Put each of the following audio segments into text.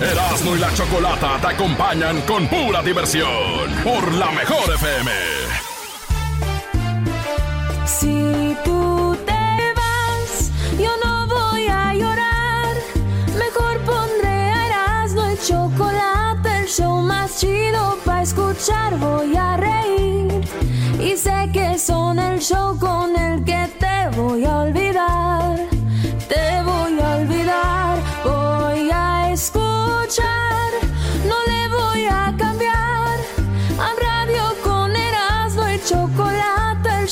Erasmo y la Chocolata te acompañan con pura diversión por la mejor FM. Si tú te vas, yo no voy a llorar. Mejor pondré a Erasmo el chocolate, el show más chido para escuchar. Voy a reír y sé que son el show con el que te voy a olvidar. Te voy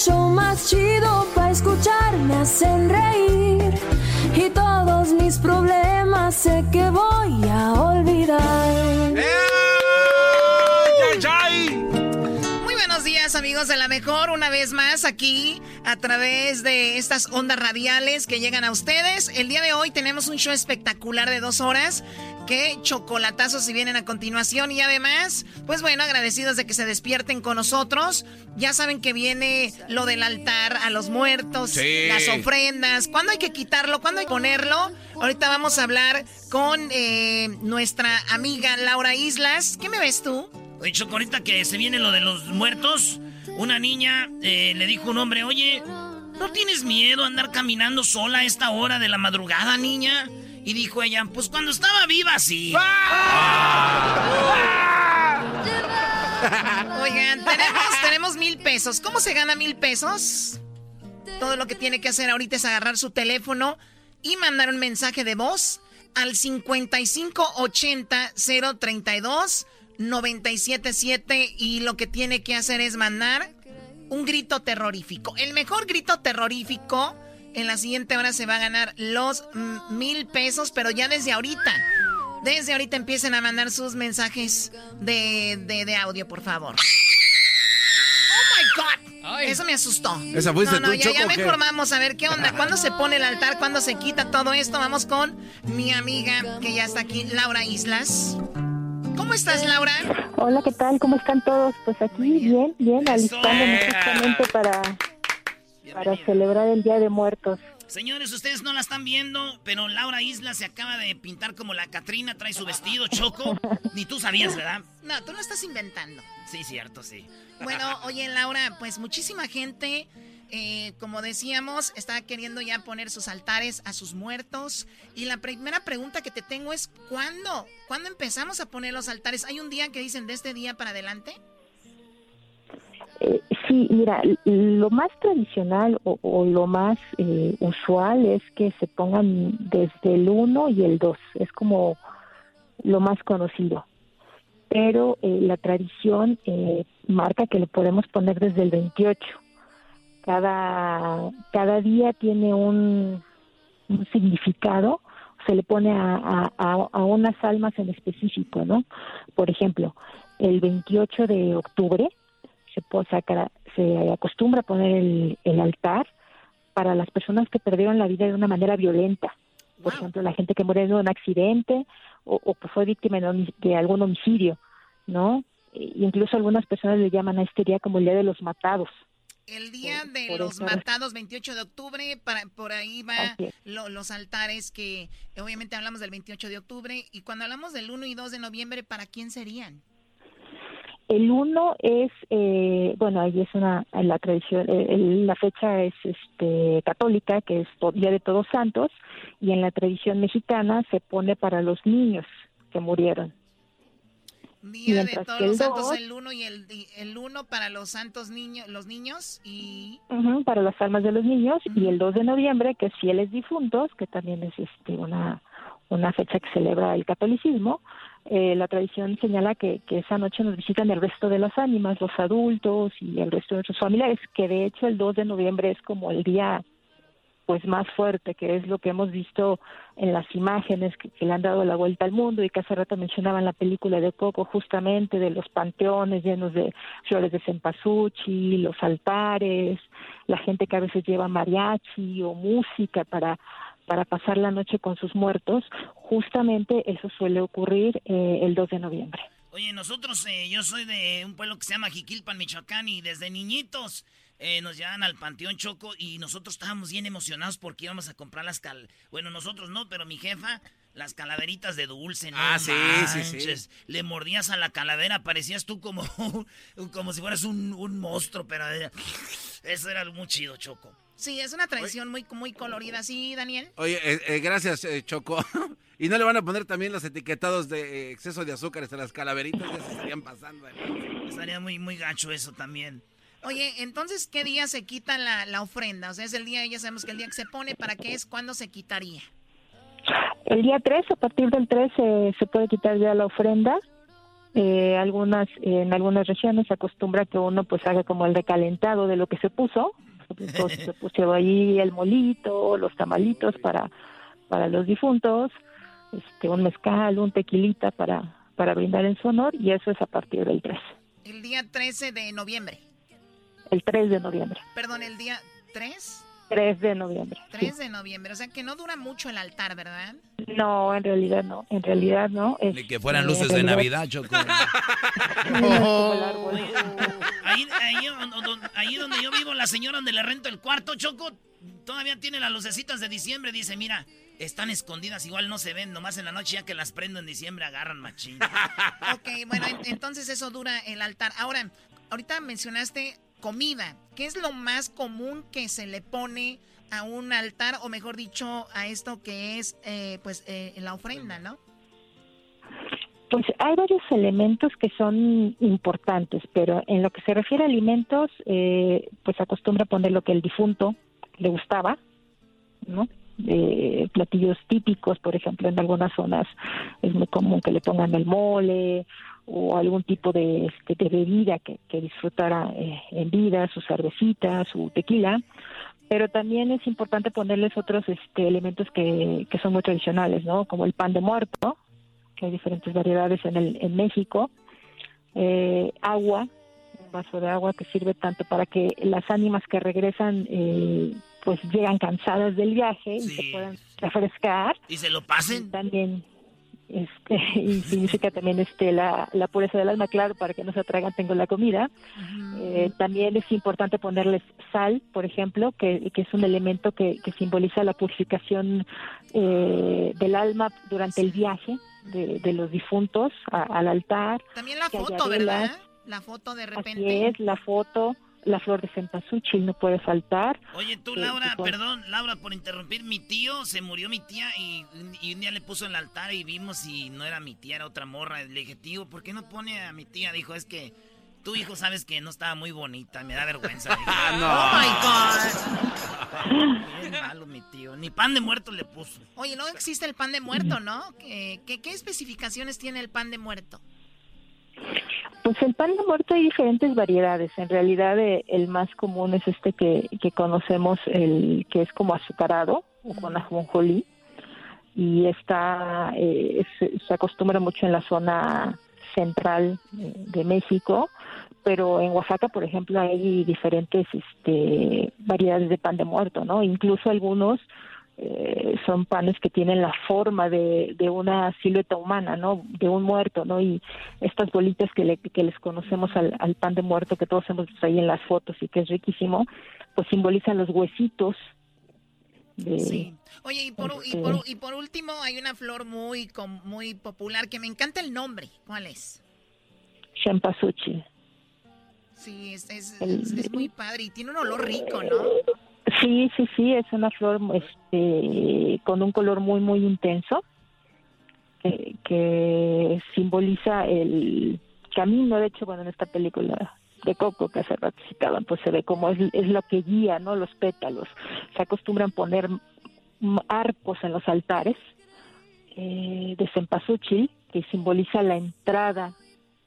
show más chido para escuchar, me hacen reír. Y todos mis problemas sé que voy a olvidar. Muy buenos días amigos de la mejor, una vez más aquí a través de estas ondas radiales que llegan a ustedes. El día de hoy tenemos un show espectacular de dos horas. Qué chocolatazos si vienen a continuación y además, pues bueno, agradecidos de que se despierten con nosotros. Ya saben que viene lo del altar a los muertos, Sí. las ofrendas, cuándo hay que quitarlo, cuándo hay que ponerlo. Ahorita vamos a hablar con eh, nuestra amiga Laura Islas. ¿Qué me ves tú? Oye, Choco, ahorita que se viene lo de los muertos, una niña eh, le dijo a un hombre, oye, ¿no tienes miedo a andar caminando sola a esta hora de la madrugada, niña? Y dijo ella, pues cuando estaba viva, sí. Oigan, tenemos, tenemos mil pesos. ¿Cómo se gana mil pesos? Todo lo que tiene que hacer ahorita es agarrar su teléfono y mandar un mensaje de voz al 5580-032-977 y lo que tiene que hacer es mandar un grito terrorífico. El mejor grito terrorífico en la siguiente hora se va a ganar los mil pesos, pero ya desde ahorita. Desde ahorita empiecen a mandar sus mensajes de, de, de audio, por favor. ¡Oh, my God! Eso me asustó. ¿Esa fuiste no, no, tú, ya, Choco, ya mejor vamos a ver qué onda. ¿Cuándo se pone el altar? ¿Cuándo se quita todo esto? Vamos con mi amiga que ya está aquí, Laura Islas. ¿Cómo estás, Laura? Hola, ¿qué tal? ¿Cómo están todos? Pues aquí bien, bien, alistándonos justamente para, para celebrar el Día de Muertos. Señores, ustedes no la están viendo, pero Laura Isla se acaba de pintar como la Catrina, trae su vestido choco. Ni tú sabías, ¿verdad? No, tú lo estás inventando. Sí, cierto, sí. Bueno, oye, Laura, pues muchísima gente, eh, como decíamos, está queriendo ya poner sus altares a sus muertos. Y la primera pregunta que te tengo es, ¿cuándo? ¿Cuándo empezamos a poner los altares? ¿Hay un día que dicen de este día para adelante? Eh, sí, mira, lo más tradicional o, lo más eh, usual es que se pongan desde el 1 y el 2, es como lo más conocido. Pero eh, la tradición eh, marca que lo podemos poner desde el 28. Cada, cada día tiene un, significado, se le pone a, a- a- unas almas en específico, ¿no? Por ejemplo, el 28 de octubre se, saca- se acostumbra a poner el, el altar para las personas que perdieron la vida de una manera violenta. Por ejemplo, la gente que murió en un accidente o, o que fue víctima de, algún homicidio, ¿no? E- incluso algunas personas le llaman a este día como el Día de los Matados. El día de por los eso- matados, 28 de octubre, para, por ahí va lo- los altares que obviamente hablamos del 28 de octubre. Y cuando hablamos del 1 y 2 de noviembre, ¿para quién serían? El uno es, eh, bueno, ahí es una, la tradición, eh, la fecha es este, católica, que es Día de Todos Santos, y en la tradición mexicana se pone para los niños que murieron. Día de Mientras todos que el los santos, dos- el 1 y el, el 1 para los santos niños, los niños y... Para las almas de los niños y el 2 de noviembre que es fieles difuntos que también es este una una fecha que celebra el catolicismo eh, la tradición señala que, que esa noche nos visitan el resto de las ánimas los adultos y el resto de nuestros familiares que de hecho el 2 de noviembre es como el día pues más fuerte, que es lo que hemos visto en las imágenes que, le han dado la vuelta al mundo y que hace rato mencionaban la película de Coco, justamente de los panteones llenos de flores de cempasúchil, los altares, la gente que a veces lleva mariachi o música para para pasar la noche con sus muertos, justamente eso suele ocurrir eh, el 2 de noviembre. Oye, nosotros, eh, yo soy de un pueblo que se llama Jiquilpan, Michoacán, y desde niñitos eh, nos llevan al Panteón Choco y nosotros estábamos bien emocionados porque íbamos a comprar las cal... Bueno, nosotros no, pero mi jefa, las calaveritas de dulce, ¿no? Ah, sí, sí, sí. Le mordías a la calavera, parecías tú como, como si fueras un, un monstruo, pero eh, eso era muy chido, Choco. Sí, es una tradición muy, muy colorida, ¿sí, Daniel? Oye, eh, eh, gracias, Choco. ¿Y no le van a poner también los etiquetados de exceso de azúcares a las calaveritas? Ya se estarían pasando. Estaría muy, muy gacho eso también. Oye, entonces, ¿qué día se quita la, la ofrenda? O sea, es el día, ya sabemos que el día que se pone, ¿para qué es? ¿Cuándo se quitaría? El día 3, a partir del 3, se puede quitar ya la ofrenda. Eh, algunas En algunas regiones se acostumbra que uno pues haga como el recalentado de lo que se puso. Entonces se puso ahí el molito, los tamalitos para, para los difuntos, este, un mezcal, un tequilita para, para brindar en su honor y eso es a partir del 3. El día 13 de noviembre. El 3 de noviembre. Perdón, el día 3. 3 de noviembre. 3 de noviembre, o sea que no dura mucho el altar, ¿verdad? No, en realidad no, en realidad no. Ni que fueran luces de Navidad, Choco. ahí, ahí, donde yo vivo, la señora donde le rento el cuarto, Choco, todavía tiene las lucecitas de diciembre, dice, mira, están escondidas, igual no se ven, nomás en la noche ya que las prendo en diciembre agarran machín. ok, bueno, entonces eso dura el altar. Ahora, ahorita mencionaste comida. ¿Qué es lo más común que se le pone a un altar, o mejor dicho, a esto que es eh, pues eh, la ofrenda, ¿no? Pues hay varios elementos que son importantes, pero en lo que se refiere a alimentos, eh, pues acostumbra poner lo que el difunto le gustaba, ¿no? platillos típicos, por ejemplo, en algunas zonas es muy común que le pongan el mole o algún tipo de, este, de bebida que, que disfrutara eh, en vida, su cervecita, su tequila, pero también es importante ponerles otros este, elementos que, que son muy tradicionales, ¿no? Como el pan de muerto, que hay diferentes variedades en, el, en México, eh, agua, un vaso de agua que sirve tanto para que las ánimas que regresan eh, pues llegan cansadas del viaje y se puedan refrescar. Y se lo pasen. también este, y significa también este la, la pureza del alma, claro, para que no se atragan tengo la comida. Eh, también es importante ponerles sal, por ejemplo, que, que es un elemento que, que simboliza la purificación eh, del alma durante el viaje de, de los difuntos al altar. También la foto, ¿verdad? La foto de repente. Así es, la foto la flor de cempasúchil no puede faltar. Oye, tú, Laura, perdón, Laura, por interrumpir, mi tío, se murió mi tía y, un día le puso en el altar y vimos y no era mi tía, era otra morra. Le dije, tío, ¿por qué no pone a mi tía? Dijo, es que tu hijo sabes que no estaba muy bonita, me da vergüenza. ah, no. Oh my God. malo, mi tío. Ni pan de muerto le puso. Oye, no existe el pan de muerto, ¿no? ¿Qué, qué especificaciones tiene el pan de muerto? Pues el pan de muerto hay diferentes variedades. En realidad eh, el más común es este que, que conocemos, el que es como azucarado o con ajonjolí y está eh, se, acostumbra mucho en la zona central de México, pero en Oaxaca, por ejemplo, hay diferentes este, variedades de pan de muerto, ¿no? Incluso algunos eh, son panes que tienen la forma de, de, una silueta humana, ¿no? De un muerto, ¿no? Y estas bolitas que, le, que les conocemos al, al, pan de muerto que todos hemos visto ahí en las fotos y que es riquísimo, pues simbolizan los huesitos. De, sí. Oye, y por, y, por, y por último hay una flor muy, muy popular que me encanta el nombre. ¿Cuál es? Champasuchi. Sí, es, es, es muy padre y tiene un olor rico, ¿no? Sí, sí, sí, es una flor este, con un color muy, muy intenso que, simboliza el camino. De hecho, bueno, en esta película de Coco que hace rato citaban, pues se ve como es, lo que guía, ¿no? Los pétalos. Se acostumbran poner arcos en los altares eh, de cempasúchil, que simboliza la entrada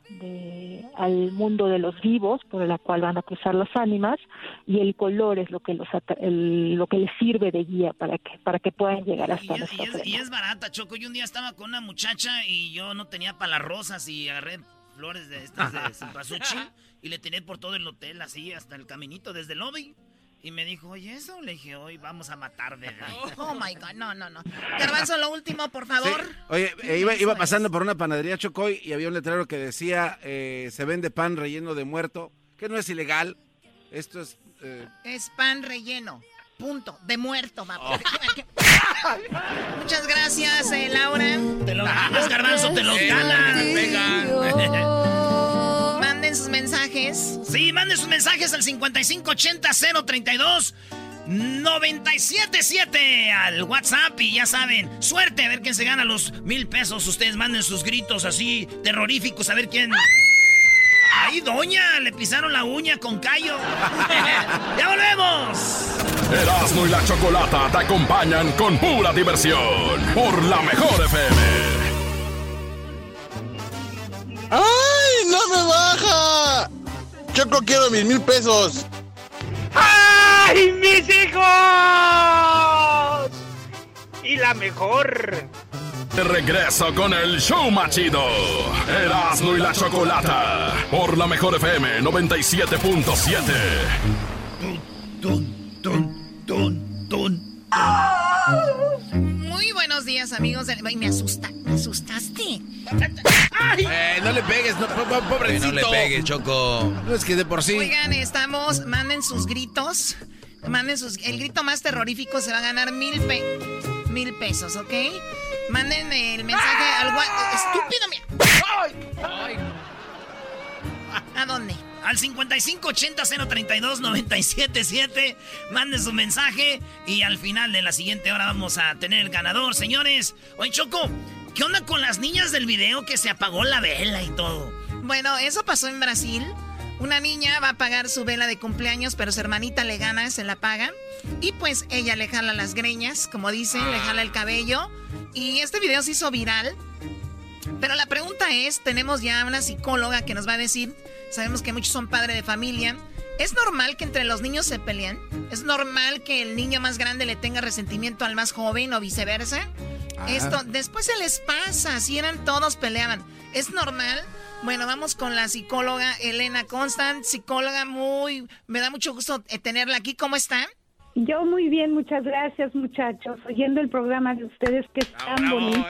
de, al mundo de los vivos por la cual van a cruzar las ánimas y el color es lo que los lo que les sirve de guía para que para que puedan llegar hasta y, y, es, y es, barata choco. Yo un día estaba con una muchacha y yo no tenía para las rosas y agarré flores de estas de y le tiré por todo el hotel así hasta el caminito desde el lobby y me dijo, oye, eso le dije, hoy vamos a matar de Oh my God, no, no, no. Garbanzo, lo último, por favor. Oye, eh, iba, iba pasando por una panadería Chocoy y había un letrero que decía, eh, se vende pan relleno de muerto, que no es ilegal. Esto es... Eh, es pan relleno. Punto. De muerto, va. Muchas gracias, eh, Laura. Te lo ganas, Garbanzo, te lo ganas. Manden sus mensajes. Sí, manden sus mensajes al 5580 032 977 al WhatsApp y ya saben, suerte a ver quién se gana los mil pesos. Ustedes manden sus gritos así terroríficos a ver quién. ¡Ay, doña! Le pisaron la uña con callo. ¡Ya volvemos! Erasmo y la Chocolata te acompañan con pura diversión por la mejor FM. ¡Ay, no me baja! Choco, quiero mis mil pesos. ¡Ay, mis hijos! Y la mejor. De regreso con el show machido. Erasmo y la Chocolata por la mejor FM 97.7. Tun, tun, tun, tun. Muy buenos días, amigos. de- Ay, me asusta, me asustaste. Eh, no le pegues, no, no le pegues, Choco. No es que de por sí. Oigan, estamos, manden sus gritos. Manden sus. El grito más terrorífico se va a ganar mil, pe- mil pesos, ¿ok? Manden el mensaje al WhatsApp. Estúpido, mira. ¿A dónde? Al 5580-032-977. Manden su mensaje. Y al final de la siguiente hora vamos a tener el ganador, señores. Oye, Choco, ¿qué onda con las niñas del video que se apagó la vela y todo? Bueno, eso pasó en Brasil. Una niña va a pagar su vela de cumpleaños, pero su hermanita le gana, se la paga. Y pues ella le jala las greñas, como dicen, le jala el cabello. Y este video se hizo viral. Pero la pregunta es, tenemos ya una psicóloga que nos va a decir, sabemos que muchos son padres de familia. ¿Es normal que entre los niños se peleen? ¿Es normal que el niño más grande le tenga resentimiento al más joven o viceversa? Esto, después se les pasa, si eran todos peleaban. ¿Es normal? Bueno, vamos con la psicóloga Elena Constant, psicóloga muy, me da mucho gusto eh, tenerla aquí. ¿Cómo está? Yo muy bien, muchas gracias muchachos, oyendo el programa de ustedes que es tan bonito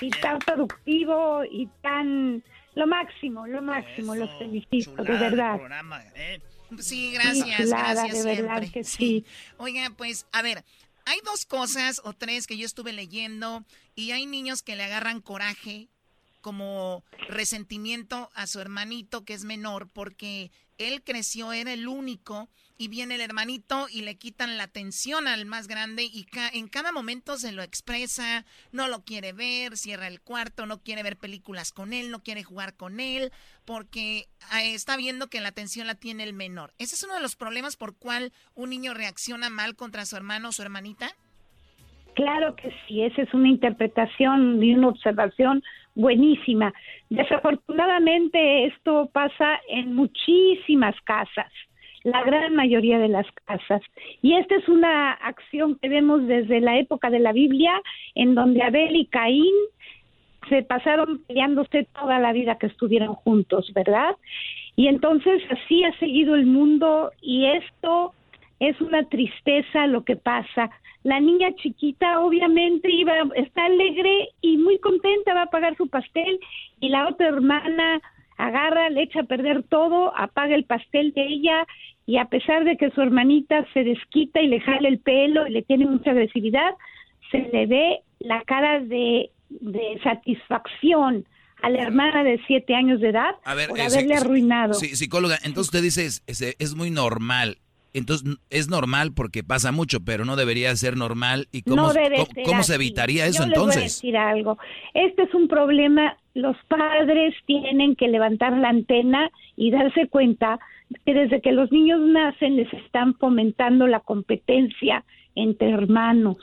y tan productivo y tan lo máximo, lo máximo, los felicito, de Chulada de verdad. programa, ¿eh? Sí, gracias, chulada, gracias de verdad siempre. que sí. Oiga, pues, a ver, hay dos cosas o tres que yo estuve leyendo y hay niños que le agarran coraje como resentimiento a su hermanito que es menor porque él creció, era el único y viene el hermanito y le quitan la atención al más grande y ca- en cada momento se lo expresa, no lo quiere ver, cierra el cuarto, no quiere ver películas con él, no quiere jugar con él porque eh, está viendo que la atención la tiene el menor. Ese es uno de los problemas por cual un niño reacciona mal contra su hermano o su hermanita. Claro que sí, esa es una interpretación y una observación buenísima. Desafortunadamente esto pasa en muchísimas casas, la gran mayoría de las casas. Y esta es una acción que vemos desde la época de la Biblia, en donde Abel y Caín se pasaron peleándose toda la vida que estuvieron juntos, ¿verdad? Y entonces así ha seguido el mundo y esto es una tristeza lo que pasa. La niña chiquita obviamente iba, está alegre y muy contenta, va a pagar su pastel y la otra hermana agarra, le echa a perder todo, apaga el pastel de ella y a pesar de que su hermanita se desquita y le jala el pelo y le tiene mucha agresividad, se le ve la cara de, de satisfacción a la hermana de siete años de edad A ver, por eh, haberle arruinado. Sí, psicóloga, entonces usted dice es, es, es muy normal. Entonces es normal porque pasa mucho, pero no debería ser normal. ¿Y cómo, no debe cómo, ser cómo se evitaría eso Yo les voy a entonces? decir algo. Este es un problema. Los padres tienen que levantar la antena y darse cuenta que desde que los niños nacen les están fomentando la competencia entre hermanos.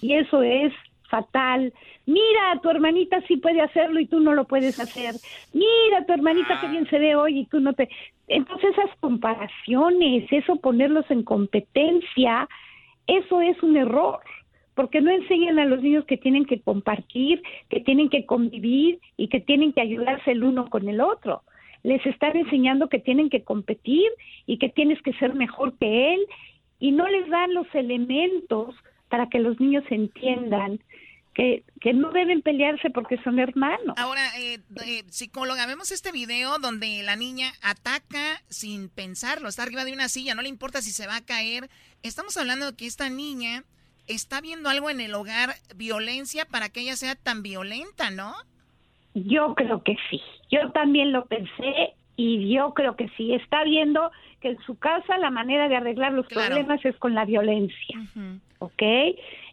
Y eso es fatal. Mira, tu hermanita sí puede hacerlo y tú no lo puedes hacer. Mira, tu hermanita qué bien se ve hoy y tú no te... Entonces esas comparaciones, eso ponerlos en competencia, eso es un error, porque no enseñan a los niños que tienen que compartir, que tienen que convivir y que tienen que ayudarse el uno con el otro. Les están enseñando que tienen que competir y que tienes que ser mejor que él y no les dan los elementos para que los niños entiendan que, que no deben pelearse porque son hermanos. Ahora, eh, eh, psicóloga, vemos este video donde la niña ataca sin pensarlo, está arriba de una silla, no le importa si se va a caer. Estamos hablando de que esta niña está viendo algo en el hogar, violencia, para que ella sea tan violenta, ¿no? Yo creo que sí. Yo también lo pensé y yo creo que sí. Está viendo que en su casa la manera de arreglar los problemas es con la violencia. ¿Ok?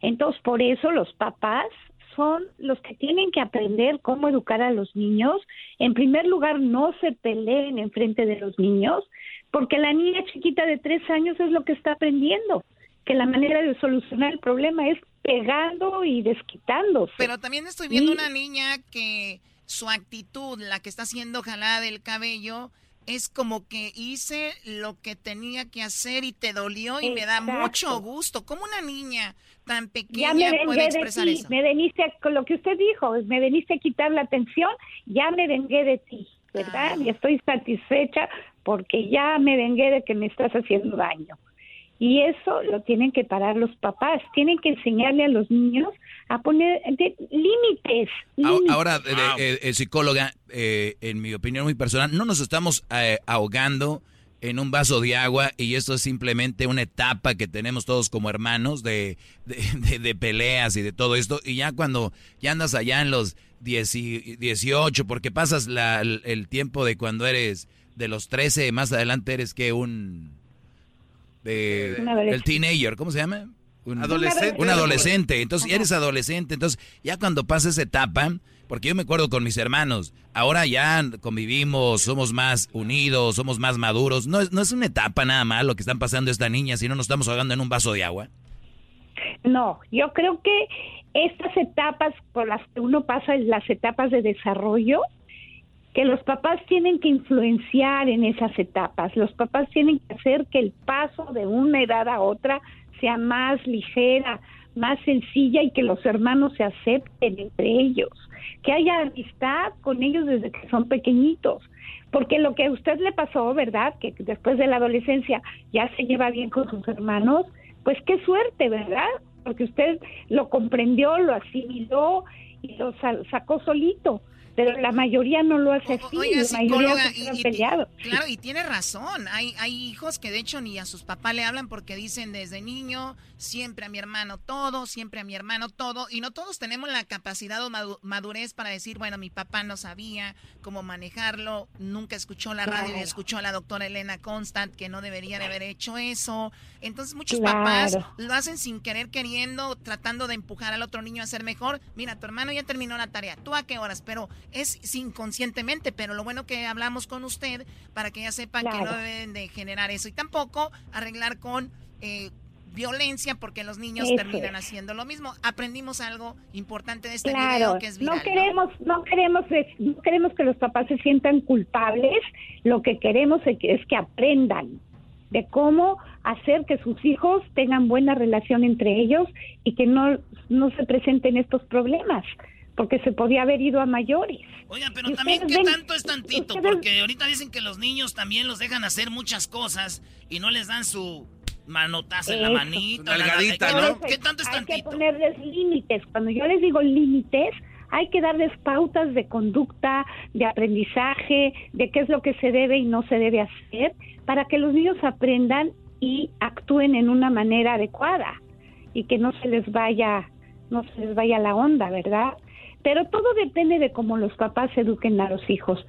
Entonces, por eso los papás son los que tienen que aprender cómo educar a los niños. En primer lugar, no se peleen en frente de los niños, porque la niña chiquita de tres años es lo que está aprendiendo, que la manera de solucionar el problema es pegando y desquitándose. Pero también estoy viendo una niña que su actitud, la que está siendo jalada del cabello, es como que hice lo que tenía que hacer y te dolió y me da mucho gusto. ¿Cómo una niña tan pequeña puede expresar de eso? Me veniste, con lo que usted dijo, me veniste a quitar la atención, ya me vengué de ti, ¿verdad? Y estoy satisfecha porque ya me vengué de que me estás haciendo daño. Y eso lo tienen que parar los papás, tienen que enseñarle a los niños a poner límites. Ahora, eh, eh, psicóloga, eh, en mi opinión muy personal, no nos estamos ahogando en un vaso de agua y esto es simplemente una etapa que tenemos todos como hermanos de, de, peleas y de todo esto. Y ya cuando ya andas allá en los 18, porque pasas la, el tiempo de cuando eres de los 13, más adelante eres que un el teenager, ¿cómo se llama? Un adolescente. Un adolescente. Entonces, eres adolescente. Entonces, ya cuando pasa esa etapa, porque yo me acuerdo con mis hermanos, ahora ya convivimos, somos más unidos, somos más maduros. No es, no es una etapa nada más lo que están pasando esta niña, si no nos estamos ahogando en un vaso de agua. No, yo creo que estas etapas por las que uno pasa, las etapas de desarrollo, que los papás tienen que influenciar en esas etapas, los papás tienen que hacer que el paso de una edad a otra sea más ligera, más sencilla y que los hermanos se acepten entre ellos, que haya amistad con ellos desde que son pequeñitos, porque lo que a usted le pasó, ¿verdad? Que después de la adolescencia ya se lleva bien con sus hermanos, pues qué suerte, ¿verdad? Porque usted lo comprendió, lo asimiló y lo sacó solito pero la mayoría no lo hace así, la mayoría y, Claro, y tiene razón. Hay, hay hijos que de hecho ni a sus papás le hablan porque dicen desde niño, siempre a mi hermano todo, siempre a mi hermano todo, y no todos tenemos la capacidad o madurez para decir, bueno, mi papá no sabía cómo manejarlo, nunca escuchó la radio y escuchó a la doctora Elena Constant que no debería de haber hecho eso. Entonces muchos papás lo hacen sin querer queriendo, tratando de empujar al otro niño a ser mejor. Mira, tu hermano ya terminó la tarea, ¿tú a qué horas? Pero es inconscientemente, pero lo bueno que hablamos con usted para que ya sepan que no deben de generar eso y tampoco arreglar con eh, violencia porque los niños terminan haciendo lo mismo. Aprendimos algo importante de este video que es viral, no queremos ¿no? queremos no queremos que los papás se sientan culpables, lo que queremos es que, es que aprendan de cómo hacer que sus hijos tengan buena relación entre ellos y que no no se presenten estos problemas porque se podía haber ido a mayores. Oigan, pero también, ¿qué tanto es tantito? Porque ahorita dicen que los niños también los dejan hacer muchas cosas y no les dan su manotazo en la manita. ¿no? ¿Qué tanto es tantito? Hay que ponerles límites. Cuando yo les digo límites, hay que darles pautas de conducta, de aprendizaje, de qué es lo que se debe y no se debe hacer, para que los niños aprendan y actúen en una manera adecuada y que no se les vaya no se les vaya la onda, ¿verdad? Pero todo depende de cómo los papás eduquen a los hijos.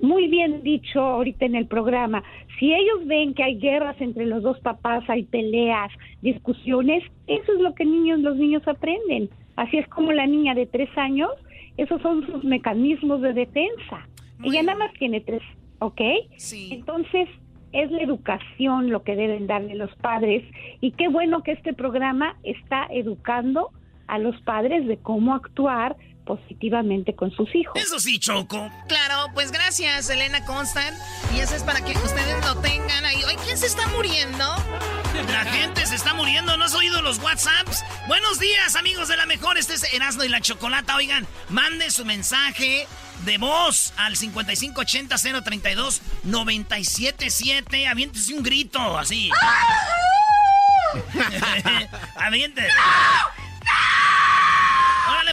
Muy bien dicho ahorita en el programa, si ellos ven que hay guerras entre los dos papás, hay peleas, discusiones, eso es lo que niños, los niños aprenden. Así es como la niña de tres años, esos son sus mecanismos de defensa. Ella nada más tiene tres, ¿ok? Sí. Entonces, es la educación lo que deben darle los padres y qué bueno que este programa está educando a los padres de cómo actuar positivamente con sus hijos. Eso sí, Choco. Claro, pues gracias, Elena Constant. Y eso es para que ustedes lo tengan ahí. Hoy, ¿quién se está muriendo? La gente se está muriendo, ¿no has oído los WhatsApps? Buenos días, amigos de la mejor. Este es Erasmo y la Chocolata. Oigan, mande su mensaje de voz al 5580-032-977. Aviéntese un grito, así. Aviente.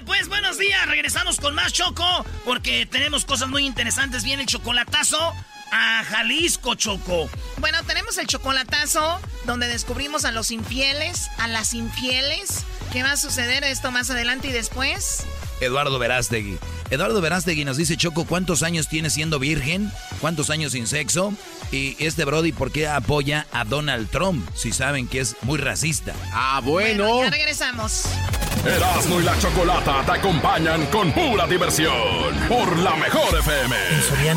Pues, buenos días. Regresamos con más Choco porque tenemos cosas muy interesantes. Viene el chocolatazo a Jalisco, Choco. Bueno, tenemos el chocolatazo donde descubrimos a los infieles, a las infieles. ¿Qué va a suceder esto más adelante y después? Eduardo Verástegui. Eduardo Verástegui nos dice, Choco, ¿cuántos años tiene siendo virgen? ¿Cuántos años sin sexo? Y este Brody, ¿por qué apoya a Donald Trump? Si saben que es muy racista. Ah, bueno. ya regresamos. Erasmo y la Chocolata te acompañan con pura diversión. Por la mejor FM.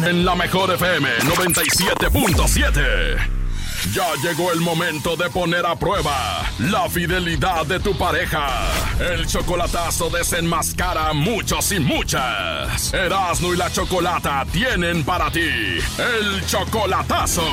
En la mejor FM 97.7. Ya llegó el momento de poner a prueba la fidelidad de tu pareja. El chocolatazo desenmascara a muchos y muchas. Erasmo y la Chocolata tienen para ti el chocolatazo.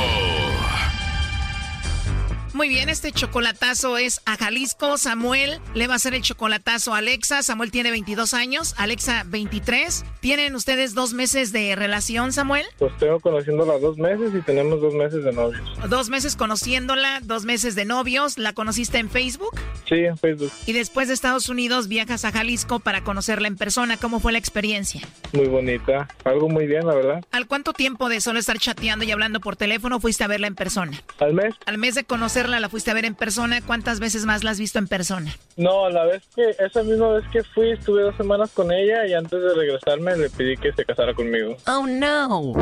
Muy bien, este chocolatazo es a Jalisco. Samuel le va a hacer el chocolatazo a Alexa. Samuel tiene 22 años, Alexa 23. ¿Tienen ustedes dos meses de relación, Samuel? Pues tengo conociéndola dos meses y tenemos dos meses de novios. Dos meses conociéndola, dos meses de novios. ¿La conociste en Facebook? Sí, en Facebook. Y después de Estados Unidos viajas a Jalisco para conocerla en persona. ¿Cómo fue la experiencia? Muy bonita. Algo muy bien, la verdad. ¿Al cuánto tiempo de solo estar chateando y hablando por teléfono fuiste a verla en persona? Al mes. Al mes de conocer la fuiste a ver en persona. ¿Cuántas veces más la has visto en persona? No, la vez que, esa misma vez que fui, estuve dos semanas con ella y antes de regresarme le pedí que se casara conmigo. Oh, no.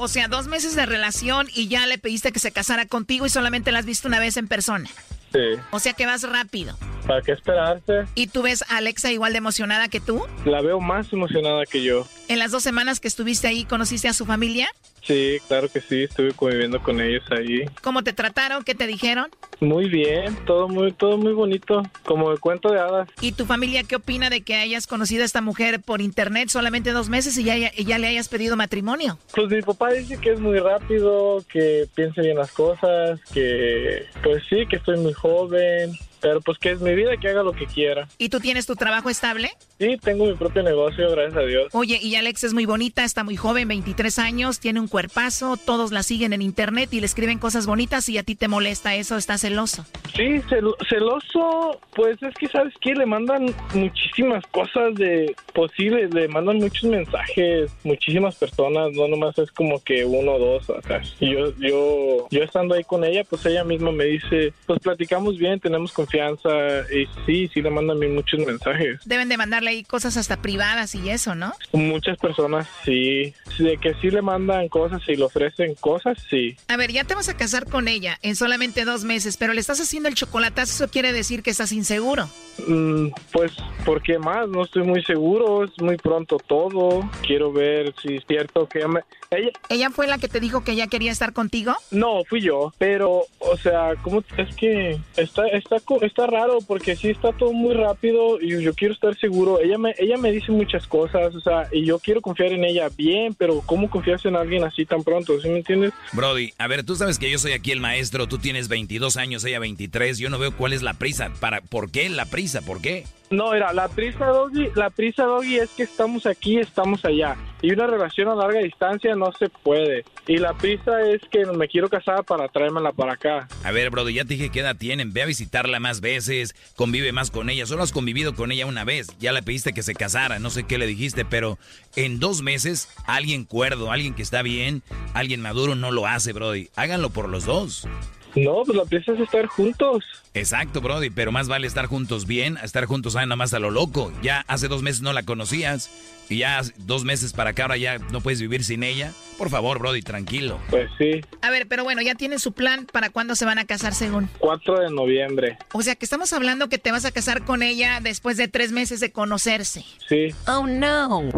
O sea, dos meses de relación y ya le pediste que se casara contigo y solamente la has visto una vez en persona. Sí. O sea que vas rápido. ¿Para qué esperarse? ¿Y tú ves a Alexa igual de emocionada que tú? La veo más emocionada que yo. ¿En las dos semanas que estuviste ahí conociste a su familia? Sí, claro que sí, estuve conviviendo con ellos ahí. ¿Cómo te trataron? ¿Qué te dijeron? Muy bien, todo muy todo muy bonito, como el cuento de hadas. ¿Y tu familia qué opina de que hayas conocido a esta mujer por internet solamente dos meses y ya, ya le hayas pedido matrimonio? Pues mi papá dice que es muy rápido, que piense bien las cosas, que pues sí, que estoy muy joven, pero pues que es mi vida, que haga lo que quiera. ¿Y tú tienes tu trabajo estable? Sí, tengo mi propio negocio, gracias a Dios. Oye, y Alex es muy bonita, está muy joven, 23 años, tiene un cuerpazo, todos la siguen en internet y le escriben cosas bonitas y a ti te molesta eso, ¿estás celoso? Sí, celoso, pues es que sabes que le mandan muchísimas cosas de posibles, le mandan muchos mensajes, muchísimas personas, no nomás es como que uno o dos, o sea, yo, yo, yo estando ahí con ella, pues ella misma me dice, pues platicamos bien, tenemos confianza y sí, sí le mandan a mí muchos mensajes. Deben de mandarle ahí cosas hasta privadas y eso, ¿no? Muchas personas sí, de que sí le mandan cosas y le ofrecen cosas, sí. A ver, ya te vas a casar con ella en solamente dos meses, pero le estás haciendo el chocolatazo, eso quiere decir que estás inseguro. Mm, pues, ¿por qué más? No estoy muy seguro, es muy pronto todo. Quiero ver si es cierto que ella, ella... ¿Ella fue la que te dijo que ella quería estar contigo? No, fui yo, pero, o sea, ¿cómo es que está, está, está raro porque sí está todo muy rápido y yo quiero estar seguro. Ella me, ella me dice muchas cosas, o sea, y yo quiero confiar en ella bien, pero ¿cómo confiarse en alguien así tan pronto? ¿Sí me entiendes? Brody, a ver, tú sabes que yo soy aquí el maestro, tú tienes 22 años, ella 23, yo no veo cuál es la prisa. Para, ¿Por qué la prisa? ¿Por qué? No, era la prisa, Doggy, la prisa, Doggy, es que estamos aquí, estamos allá. Y una relación a larga distancia no se puede. Y la prisa es que me quiero casar para traérmela para acá. A ver, Brody, ya te dije qué edad tienen. Ve a visitarla más veces, convive más con ella. Solo has convivido con ella una vez. Ya le pediste que se casara, no sé qué le dijiste, pero en dos meses, alguien cuerdo, alguien que está bien, alguien maduro no lo hace, Brody. Háganlo por los dos. No, pues la pieza es estar juntos. Exacto, Brody, pero más vale estar juntos bien, estar juntos nada más a lo loco. Ya hace dos meses no la conocías y ya dos meses para acá ahora ya no puedes vivir sin ella. Por favor, Brody, tranquilo. Pues sí. A ver, pero bueno, ya tienen su plan para cuándo se van a casar según. 4 de noviembre. O sea que estamos hablando que te vas a casar con ella después de tres meses de conocerse. Sí. Oh, no.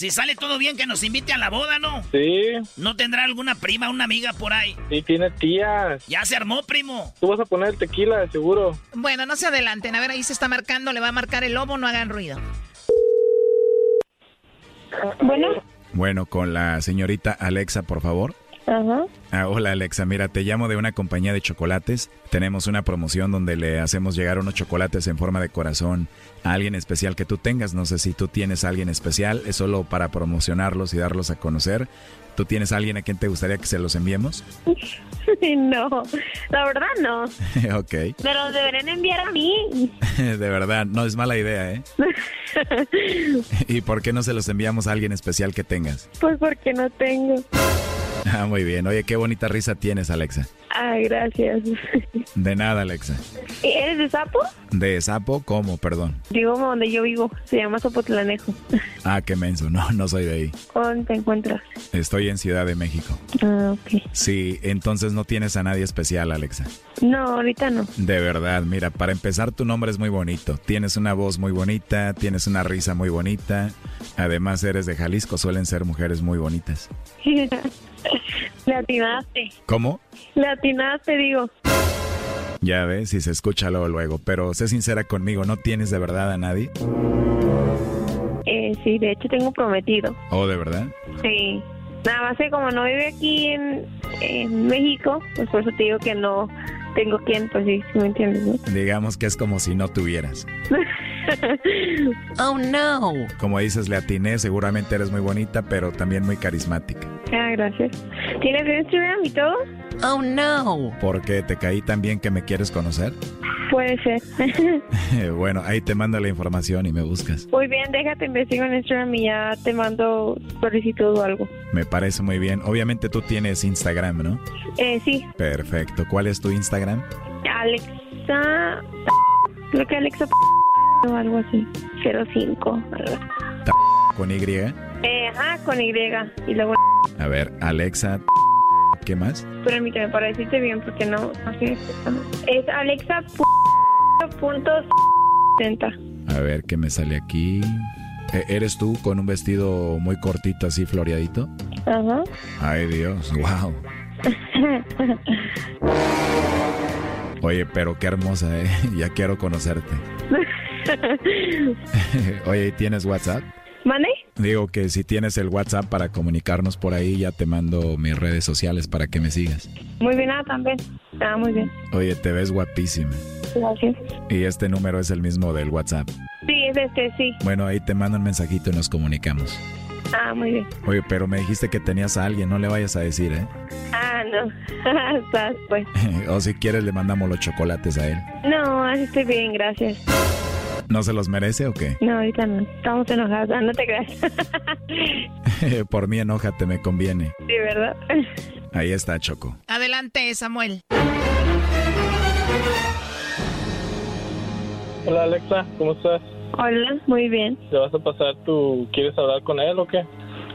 Si sale todo bien, que nos invite a la boda, ¿no? Sí. ¿No tendrá alguna prima, una amiga por ahí? Sí, tiene tías. Ya se armó, primo. Tú vas a poner el tequila, de seguro. Bueno, no se adelanten. A ver, ahí se está marcando. Le va a marcar el lobo, no hagan ruido. Bueno. Bueno, con la señorita Alexa, por favor. Ajá. Ah, hola Alexa, mira, te llamo de una compañía de chocolates. Tenemos una promoción donde le hacemos llegar unos chocolates en forma de corazón a alguien especial que tú tengas. No sé si tú tienes a alguien especial, es solo para promocionarlos y darlos a conocer. ¿Tú tienes a alguien a quien te gustaría que se los enviemos? no, la verdad no. ok. Pero deberían enviar a mí. de verdad, no es mala idea, ¿eh? ¿Y por qué no se los enviamos a alguien especial que tengas? Pues porque no tengo. Ah, muy bien. Oye, qué bonita risa tienes, Alexa. Ah, gracias. De nada, Alexa. ¿Eres de Sapo? ¿De Sapo? ¿Cómo? Perdón. Digo donde yo vivo. Se llama Zapotlanejo. Ah, qué menso. No, no soy de ahí. ¿Dónde te encuentras? Estoy en Ciudad de México. Ah, ok. Sí, entonces no tienes a nadie especial, Alexa. No, ahorita no. De verdad, mira, para empezar tu nombre es muy bonito. Tienes una voz muy bonita, tienes una risa muy bonita. Además eres de Jalisco, suelen ser mujeres muy bonitas. Le atinaste. ¿Cómo? Le atinaste, digo. Ya ves, si se escucha luego, luego. Pero sé sincera conmigo, ¿no tienes de verdad a nadie? Eh, sí, de hecho tengo prometido. ¿Oh, de verdad? Sí. Nada más que como no vive aquí en, en México, pues por eso te digo que no tengo quien, pues sí, ¿sí me entiendes, ¿no? Digamos que es como si no tuvieras. oh, no. Como dices, le atiné, seguramente eres muy bonita, pero también muy carismática. Ah, gracias. ¿Tienes Instagram y todo? Oh, no. ¿Por qué? ¿Te caí tan bien que me quieres conocer? Puede ser. bueno, ahí te mando la información y me buscas. Muy bien, déjate investigo en Instagram y ya te mando solicitud o algo. Me parece muy bien. Obviamente tú tienes Instagram, ¿no? Eh, sí. Perfecto. ¿Cuál es tu Instagram? Alexa... Creo que Alexa... o algo así. 05. Algo. ¿Con Y? Eh, ajá, con Y. Y luego... A ver, Alexa... ¿Qué más? Permíteme, para decirte bien, porque no, no sé. Es Alexa punto A ver, ¿qué me sale aquí? E, ¿Eres tú con un vestido muy cortito, así floreadito? Ajá. Ay, Dios, wow. Oye, pero qué hermosa, ¿eh? Ya quiero conocerte. Oye, ¿tienes WhatsApp? ¿Mane? Digo que si tienes el WhatsApp para comunicarnos por ahí, ya te mando mis redes sociales para que me sigas. Muy bien, ah, también. Ah, muy bien. Oye, te ves guapísima. Gracias. Y este número es el mismo del WhatsApp. Sí, es este, sí. Bueno, ahí te mando un mensajito y nos comunicamos. Ah, muy bien. Oye, pero me dijiste que tenías a alguien, no le vayas a decir, ¿eh? Ah, no. Estás, pues. o si quieres, le mandamos los chocolates a él. No, así estoy bien, gracias. ¿No se los merece o qué? No, ahorita no. Estamos enojados, ah, no te creas. Por mí enójate, me conviene. Sí, ¿verdad? Ahí está, Choco. Adelante, Samuel. Hola, Alexa, ¿cómo estás? Hola, muy bien. ¿Le vas a pasar tu... ¿Quieres hablar con él o qué?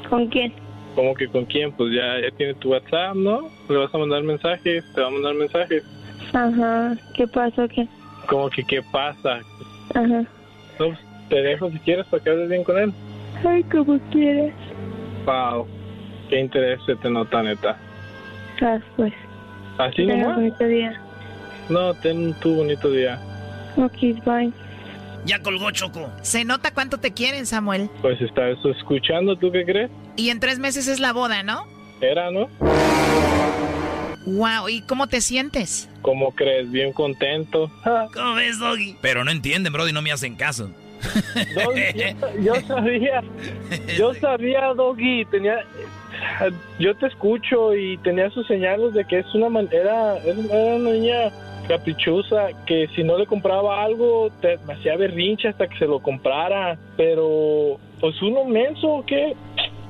¿Con quién? ¿Cómo que con quién? Pues ya, ya tiene tu WhatsApp, ¿no? Le vas a mandar mensajes, te va a mandar mensajes. Ajá, ¿qué pasa o qué? ¿Cómo que qué pasa? Ajá. No, pues, te dejo si quieres para que hables bien con él. Ay, como quieras. Wow, qué interés se te nota, neta. Ah, pues. ¿Así nomás? bonito día. No, ten tu bonito día. Ok, bye. Ya colgó Choco. Se nota cuánto te quieren, Samuel. Pues estás escuchando, ¿tú qué crees? Y en tres meses es la boda, ¿no? Era, ¿no? Wow, ¿y cómo te sientes? ¿Cómo crees? Bien contento. ¿Cómo ves, Doggy? Pero no entienden, Brody, no me hacen caso. Doggy, yo, yo sabía, yo sabía, Doggy, tenía, yo te escucho y tenía sus señales de que es una manera, era una niña caprichosa que si no le compraba algo te me hacía berrinche hasta que se lo comprara, pero pues uno menso, ¿o ¿qué?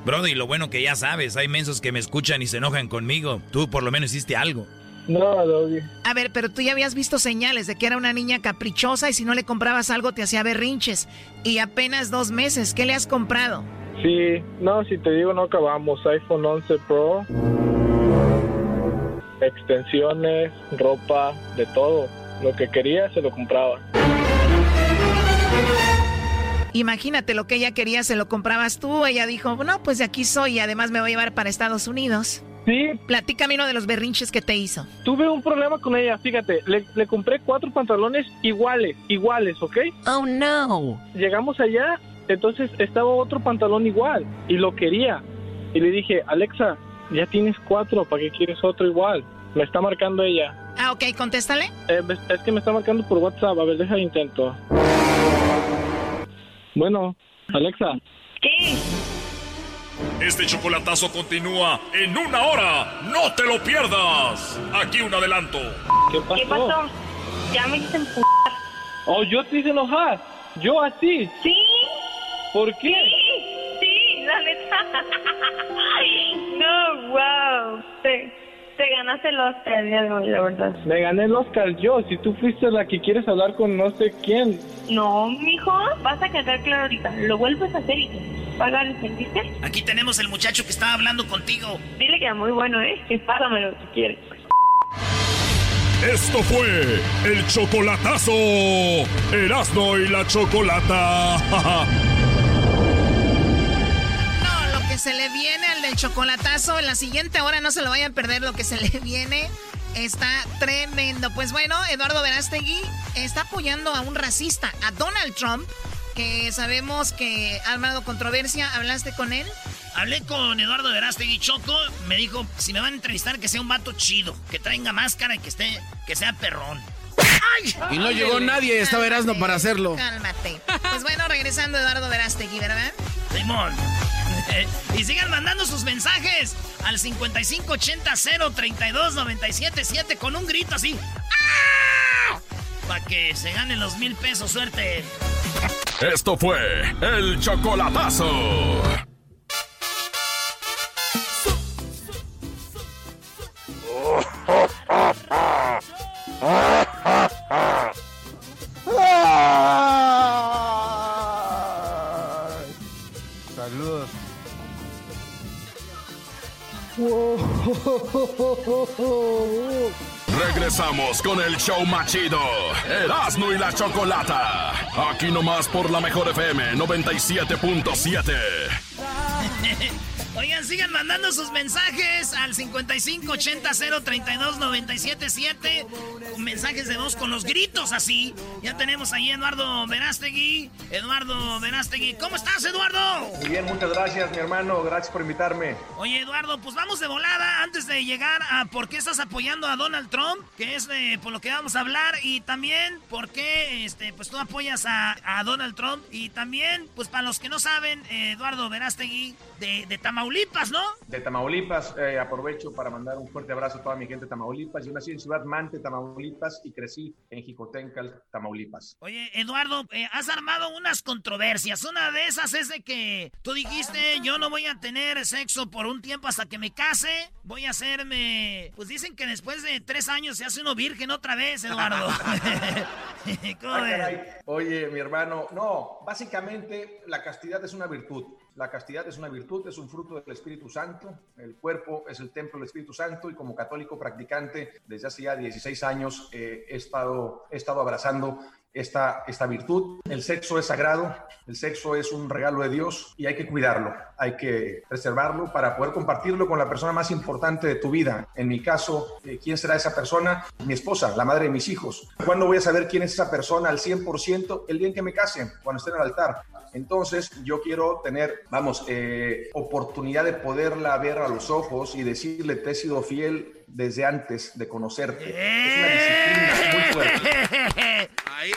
Brody, lo bueno que ya sabes, hay mensos que me escuchan y se enojan conmigo. Tú por lo menos hiciste algo. No, Doggy. A ver, pero tú ya habías visto señales de que era una niña caprichosa y si no le comprabas algo te hacía berrinches. Y apenas dos meses, ¿qué le has comprado? Sí, no, si te digo no acabamos, iPhone 11 Pro, extensiones, ropa, de todo. Lo que quería se lo compraba. Imagínate lo que ella quería, se lo comprabas tú. Ella dijo, no, pues de aquí soy y además me voy a llevar para Estados Unidos. Sí. Platícame uno de los berrinches que te hizo. Tuve un problema con ella, fíjate, le, le compré cuatro pantalones iguales, iguales, ¿ok? Oh, no. Llegamos allá, entonces estaba otro pantalón igual y lo quería. Y le dije, Alexa, Ya tienes cuatro, ¿para qué quieres otro igual? Me está marcando ella. Ah, ok, contéstale. Eh, es que me está marcando por WhatsApp. A ver, deja de intento. Bueno, Alexa. ¿Qué? Este chocolatazo continúa en una hora. ¡No te lo pierdas! Aquí un adelanto. ¿Qué pasó? ¿Qué pasó? Ya me hice. Oh, yo te hice enojar. ¿Yo así? Sí. ¿Por qué? Sí, sí, la neta. no, wow. Te, te ganaste el Oscar el día de hoy, la verdad. Me gané el Oscar yo. Si tú fuiste la que quieres hablar con no sé quién. No, mijo, vas a quedar claro ahorita. Lo vuelves a hacer y te pagar, ¿entendiste? Aquí tenemos el muchacho que estaba hablando contigo. Dile que es muy bueno, ¿eh? Y págamelo si quieres. Esto fue el chocolatazo. Erasno y la chocolata. Se le viene al del chocolatazo en la siguiente hora, no se lo vayan a perder lo que se le viene. Está tremendo. Pues bueno, Eduardo Verástegui está apoyando a un racista, a Donald Trump, que sabemos que ha armado controversia. ¿Hablaste con él? Hablé con Eduardo Verástegui Choco, me dijo, si me van a entrevistar, que sea un vato chido, que traiga máscara y que esté, que sea perrón. Y no llegó nadie, estaba Erasmo para hacerlo. Cálmate. Pues bueno, regresando Eduardo Verástegui, ¿verdad? Simón. Y sigan mandando sus mensajes al 5580-032-977 con un grito así. ¡Ah! Para que se ganen los mil pesos, suerte. Esto fue el chocolatazo. Regresamos con el show machido. Erasno y la chocolata. Aquí nomás por la mejor FM 97.7. Oigan, sigan mandando sus mensajes al 5580-032-977. Mensajes de voz con los gritos así. Ya tenemos ahí a Eduardo Verástegui. Eduardo Verástegui. ¿Cómo estás, Eduardo? Muy bien, muchas gracias, mi hermano. Gracias por invitarme. Oye, Eduardo, pues vamos de volada antes de llegar a por qué estás apoyando a Donald Trump, que es eh, por lo que vamos a hablar, y también por qué este, pues tú apoyas a, a Donald Trump. Y también, pues para los que no saben, eh, Eduardo Verástegui de, de Tamaulipas, ¿no? De Tamaulipas, eh, aprovecho para mandar un fuerte abrazo a toda mi gente de Tamaulipas. Yo nací en Ciudad Mante, Tamaulipas, y crecí en Jicotencal, Tamaulipas. Oye, Eduardo, eh, has armado unas controversias. Una de esas es de que tú dijiste, yo no voy a tener sexo por un tiempo hasta que me case. Voy a hacerme... Pues dicen que después de tres años se hace uno virgen otra vez, Eduardo. ¿Cómo Ah. Oye, mi hermano, no, básicamente la castidad es una virtud. La castidad es una virtud, es un fruto del Espíritu Santo. El cuerpo es el templo del Espíritu Santo y como católico practicante desde hace ya 16 años eh, he, estado, he estado abrazando esta, esta virtud. El sexo es sagrado, el sexo es un regalo de Dios y hay que cuidarlo, hay que preservarlo para poder compartirlo con la persona más importante de tu vida. En mi caso, eh, ¿quién será esa persona? Mi esposa, la madre de mis hijos. ¿Cuándo voy a saber quién es esa persona al 100%? El día en que me case, cuando esté en el altar. Entonces, yo quiero tener, vamos, eh, oportunidad de poderla ver a los ojos y decirle, te he sido fiel desde antes de conocerte. Es una disciplina muy fuerte.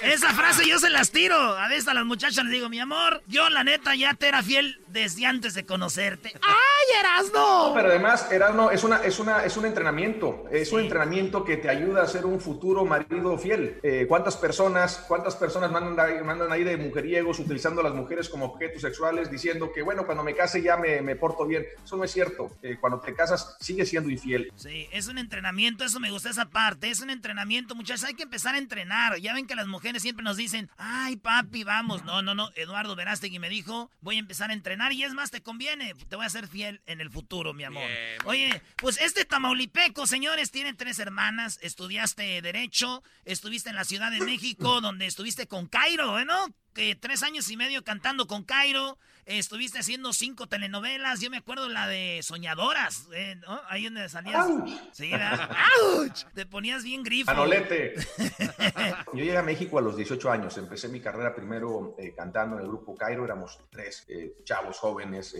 Esa frase yo se las tiro. A veces a las muchachas les digo, mi amor, yo la neta ya te era fiel desde antes de conocerte. ¡Ay, Erasno! Pero además, Erasmo, es, una, es, una, es un entrenamiento. Es un entrenamiento que te ayuda a ser un futuro marido fiel. Eh, ¿Cuántas personas, cuántas personas mandan, ahí- mandan ahí de mujeriegos utilizando a las mujeres como objetos sexuales diciendo que, bueno, cuando me case ya me, me porto bien? Eso no es cierto. Eh, cuando te casas, sigues siendo infiel. Sí, es un entrenamiento, eso me gusta esa parte. Es un entrenamiento, muchachos. Hay que empezar a entrenar. Ya ven que las mujeres siempre nos dicen, ay, papi, vamos. No, no, no. Eduardo Verástegui me dijo, voy a empezar a entrenar y es más, te conviene. Te voy a ser fiel en el futuro, mi amor. Oye, pues este tamaulipeco, señores, tiene tres hermanas. Estudiaste Derecho, estuviste en la Ciudad de México, donde estuviste con Cairo, ¿eh, ¿no? eh, tres años y medio cantando con Cairo. Estuviste haciendo cinco telenovelas. Yo me acuerdo la de Soñadoras, eh, ¿no? Ahí donde salías. Sí, ¡Auch! Te ponías bien grifo. Anolete. Yo llegué a México a los 18 años. Empecé mi carrera primero eh, cantando en el grupo Cairo. Éramos tres chavos jóvenes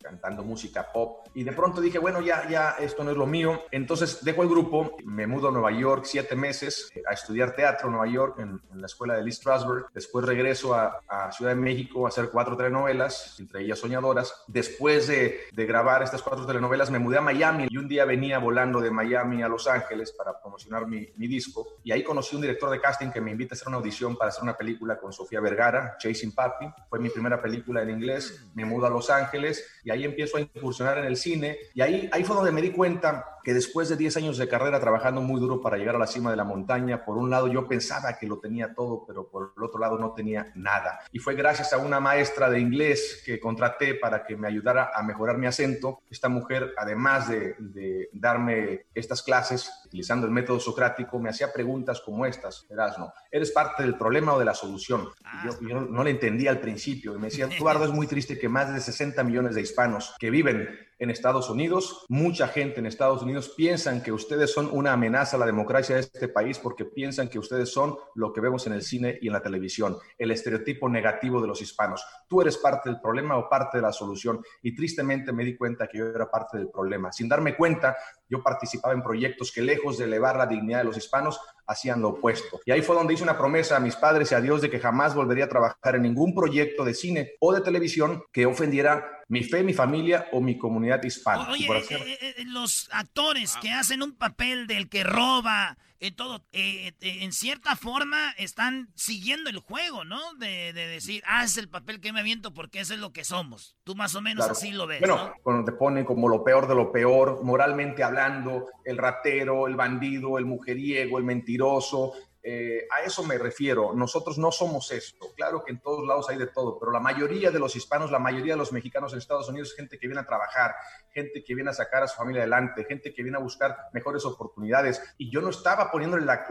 cantando música pop. Y de pronto dije, bueno, ya, ya, esto no es lo mío. Entonces dejo el grupo, me mudo a Nueva York siete meses a estudiar teatro en Nueva York, en, en la escuela de Lee Strasberg. Después regreso a, Ciudad de México a hacer cuatro telenovelas, entre ellas Soñadoras. Después de, grabar estas cuatro telenovelas, me mudé a Miami y un día venía volando de Miami a Los Ángeles para promocionar mi, disco. Y ahí conocí un director de casting que me invita a hacer una audición para hacer una película con Sofía Vergara, Chasing Papi. Fue mi primera película en inglés. Me mudo a Los Ángeles y ahí empiezo a incursionar en el cine. Y ahí, ahí fue donde me di cuenta que después de 10 años de carrera trabajando muy duro para llegar a la cima de la montaña, por un lado yo pensaba que lo tenía todo, pero por el otro lado no tenía nada. Y fue gracias a una maestra de inglés que contraté para que me ayudara a mejorar mi acento. Esta mujer, además de, darme estas clases, utilizando el método socrático, me hacía preguntas como estas, no ¿eres parte del problema o de la solución? yo, yo, no le entendía al principio y me decía, Eduardo, es muy triste que más de 60 millones de hispanos que viven en Estados Unidos. Mucha gente en Estados Unidos piensan que ustedes son una amenaza a la democracia de este país porque piensan que ustedes son lo que vemos en el cine y en la televisión, el estereotipo negativo de los hispanos. Tú eres parte del problema o parte de la solución. Y tristemente me di cuenta que yo era parte del problema. Sin darme cuenta, yo participaba en proyectos que lejos de elevar la dignidad de los hispanos, hacían lo opuesto. Y ahí fue donde hice una promesa a mis padres y a Dios de que jamás volvería a trabajar en ningún proyecto de cine o de televisión que ofendiera mi fe, mi familia o mi comunidad hispana. Oye, eh, eh, los actores que hacen un papel del que roba, en todo, eh, en cierta forma están siguiendo el juego, ¿no? De, decir, ah, es el papel que me aviento porque eso es lo que somos. Tú más o menos así lo ves. Bueno, cuando te ponen como lo peor de lo peor, moralmente hablando, el ratero, el bandido, el mujeriego, el mentiroso, eh, a eso me refiero. Nosotros no somos esto. Claro que en todos lados hay de todo, pero la mayoría de los hispanos, la mayoría de los mexicanos en Estados Unidos es gente que viene a trabajar, gente que viene a sacar a su familia adelante, gente que viene a buscar mejores oportunidades. Y yo no estaba poniéndole la,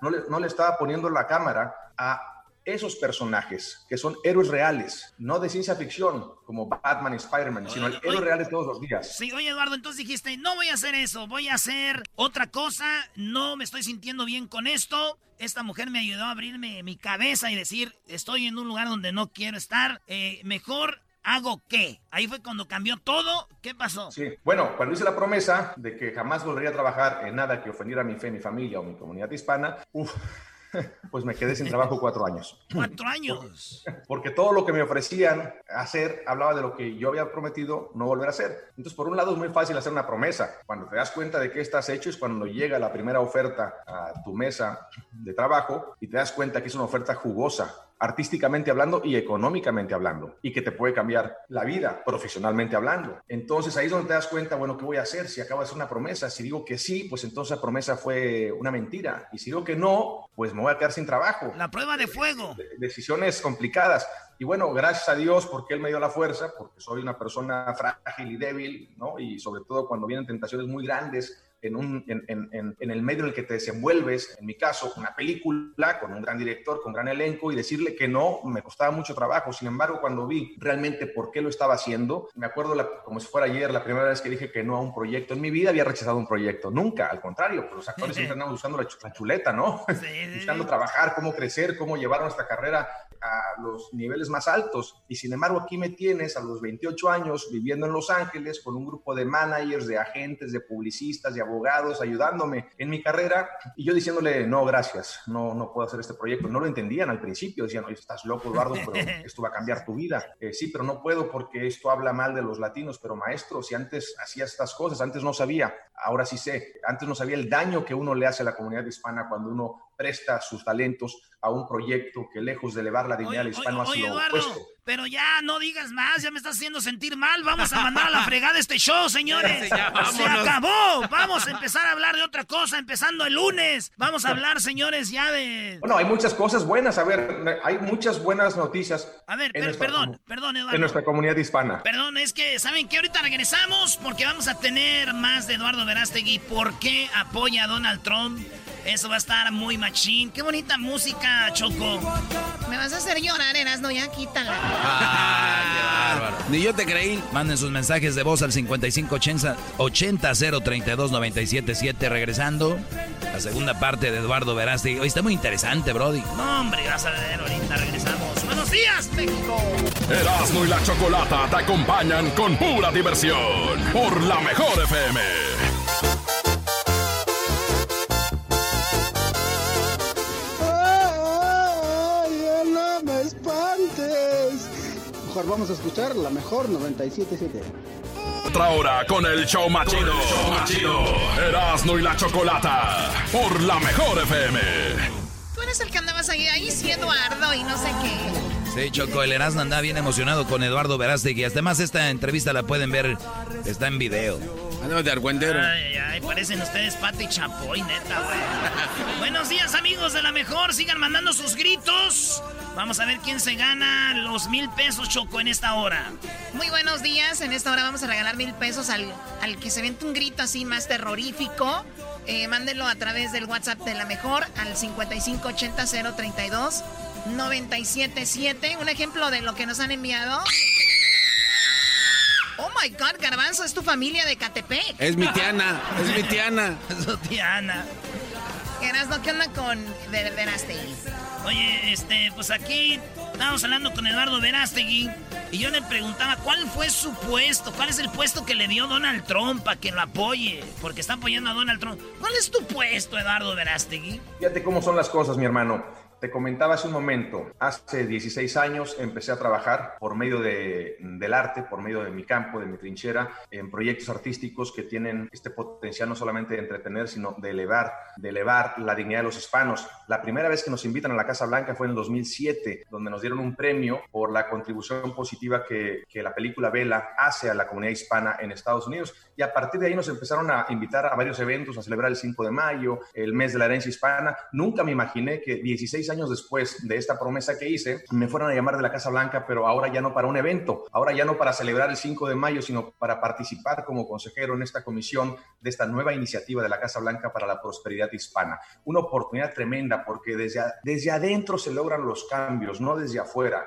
no, le, no le estaba poniendo la cámara a esos personajes que son héroes reales, no de ciencia ficción como Batman y Spider-Man, sino el héroe real de todos los días. Sí, oye Eduardo, entonces dijiste, no voy a hacer eso, voy a hacer otra cosa, no me estoy sintiendo bien con esto. Esta mujer me ayudó a abrirme mi cabeza y decir, estoy en un lugar donde no quiero estar, eh, mejor ¿Hago qué? Ahí fue cuando cambió todo. ¿Qué pasó? Sí, bueno, cuando hice la promesa de que jamás volvería a trabajar en nada que ofendiera a mi fe, mi familia o mi comunidad hispana, uff, pues me quedé sin trabajo cuatro años. ¿Cuatro años? Porque todo lo que me ofrecían hacer hablaba de lo que yo había prometido no volver a hacer. Entonces, por un lado es muy fácil hacer una promesa. Cuando te das cuenta de que estás hecho es cuando llega la primera oferta a tu mesa de trabajo y te das cuenta que es una oferta jugosa, artísticamente hablando y económicamente hablando, y que te puede cambiar la vida profesionalmente hablando. Entonces ahí es donde te das cuenta, bueno, ¿qué voy a hacer si acabo de hacer una promesa? Si digo que sí, pues entonces la promesa fue una mentira. Y si digo que no, pues me voy a quedar sin trabajo. La prueba de fuego. Decisiones complicadas. Y bueno, gracias a Dios porque Él me dio la fuerza, porque soy una persona frágil y débil, ¿no? Y sobre todo cuando vienen tentaciones muy grandes, en, un, en, en, en, el medio en el que te desenvuelves, en mi caso, una película con un gran director, con gran elenco, y decirle que no me costaba mucho trabajo. Sin embargo, cuando vi realmente por qué lo estaba haciendo, me acuerdo como si fuera ayer, la primera vez que dije que no a un proyecto. En mi vida había rechazado un proyecto, nunca, al contrario, pues los actores siempre andan buscando la, chuleta, ¿no? buscando trabajar, cómo crecer, cómo llevar nuestra carrera a los niveles más altos. Y sin embargo, aquí me tienes a los 28 años viviendo en Los Ángeles con un grupo de managers, de agentes, de publicistas, de abogados ayudándome en mi carrera y yo diciéndole, no, gracias, no, no puedo hacer este proyecto. No lo entendían al principio, decían, oye, estás loco, Eduardo, pero esto va a cambiar tu vida. Eh, sí, pero no puedo porque esto habla mal de los latinos, pero maestro, si antes hacía estas cosas, antes no sabía, ahora sí sé, antes no sabía el daño que uno le hace a la comunidad hispana cuando uno presta sus talentos a un proyecto que lejos de elevar la dignidad del hispano ha sido opuesto. Pero ya no digas más, ya me estás haciendo sentir mal. Vamos a mandar a la fregada este show, señores. Se acabó. Vamos a empezar a hablar de otra cosa, empezando el lunes. Vamos a hablar, señores, ya de. Bueno, hay muchas cosas buenas. A ver, hay muchas buenas noticias. A ver, perdón, perdón, Eduardo. En nuestra comunidad hispana. Perdón, es que, ¿saben que Ahorita regresamos porque vamos a tener más de Eduardo Verástegui. ¿Por qué apoya a Donald Trump? Eso va a estar muy machín. Qué bonita música, Choco. Me vas a hacer llorar, no ya quítala. Ah, qué bárbaro. Ni yo te creí. Manden sus mensajes de voz al 5580 80 032 977 regresando. La segunda parte de Eduardo Verástegui. Hoy está muy interesante, Brody. No, hombre, vas a ver, ahorita regresamos. ¡Buenos días, México! Erasmo y la Chocolata te acompañan con pura diversión por la mejor FM. Mejor vamos a escuchar la mejor 977. Otra hora con el show machido. chido. Erasmo y la Chocolata por la mejor FM. Tú eres el que andabas ahí, ahí sí, Eduardo, y no sé qué. Sí, Choco, el Erasmo anda bien emocionado con Eduardo Verástegui. Además, esta entrevista la pueden ver, está en video. Andamos de argüendero. Ay, ay, parecen ustedes Pato y Chapoy, neta, güey. Buenos días, amigos de la mejor. Sigan mandando sus gritos. Vamos a ver quién se gana los mil pesos, Choco, en esta hora. Muy buenos días. En esta hora vamos a regalar mil pesos al, al que se vente un grito así más terrorífico. Eh, mándenlo a través del WhatsApp de la mejor al 5580-032-977. Un ejemplo de lo que nos han enviado. Oh my God, Garbanzo, es tu familia de Catepec. Es mi tiana, es mi tiana. es su tiana. Erasno, ¿qué onda con Verástegui? Oye, este, pues aquí estábamos hablando con Eduardo Verástegui y yo le preguntaba cuál fue su puesto, cuál es el puesto que le dio Donald Trump para que lo apoye, porque está apoyando a Donald Trump. ¿Cuál es tu puesto, Eduardo Verástegui? Fíjate cómo son las cosas, mi hermano. Te comentaba hace un momento, hace 16 años empecé a trabajar por medio de, del arte, por medio de mi campo, de mi trinchera, en proyectos artísticos que tienen este potencial no solamente de entretener, sino de elevar, de elevar la dignidad de los hispanos. La primera vez que nos invitan a la Casa Blanca fue en el 2007, donde nos dieron un premio por la contribución positiva que, que la película Vela hace a la comunidad hispana en Estados Unidos. Y a partir de ahí nos empezaron a invitar a varios eventos, a celebrar el 5 de mayo, el mes de la herencia hispana. Nunca me imaginé que 16 años después de esta promesa que hice, me fueron a llamar de la Casa Blanca, pero ahora ya no para un evento, ahora ya no para celebrar el 5 de mayo, sino para participar como consejero en esta comisión de esta nueva iniciativa de la Casa Blanca para la prosperidad hispana. Una oportunidad tremenda porque desde, desde adentro se logran los cambios, no desde afuera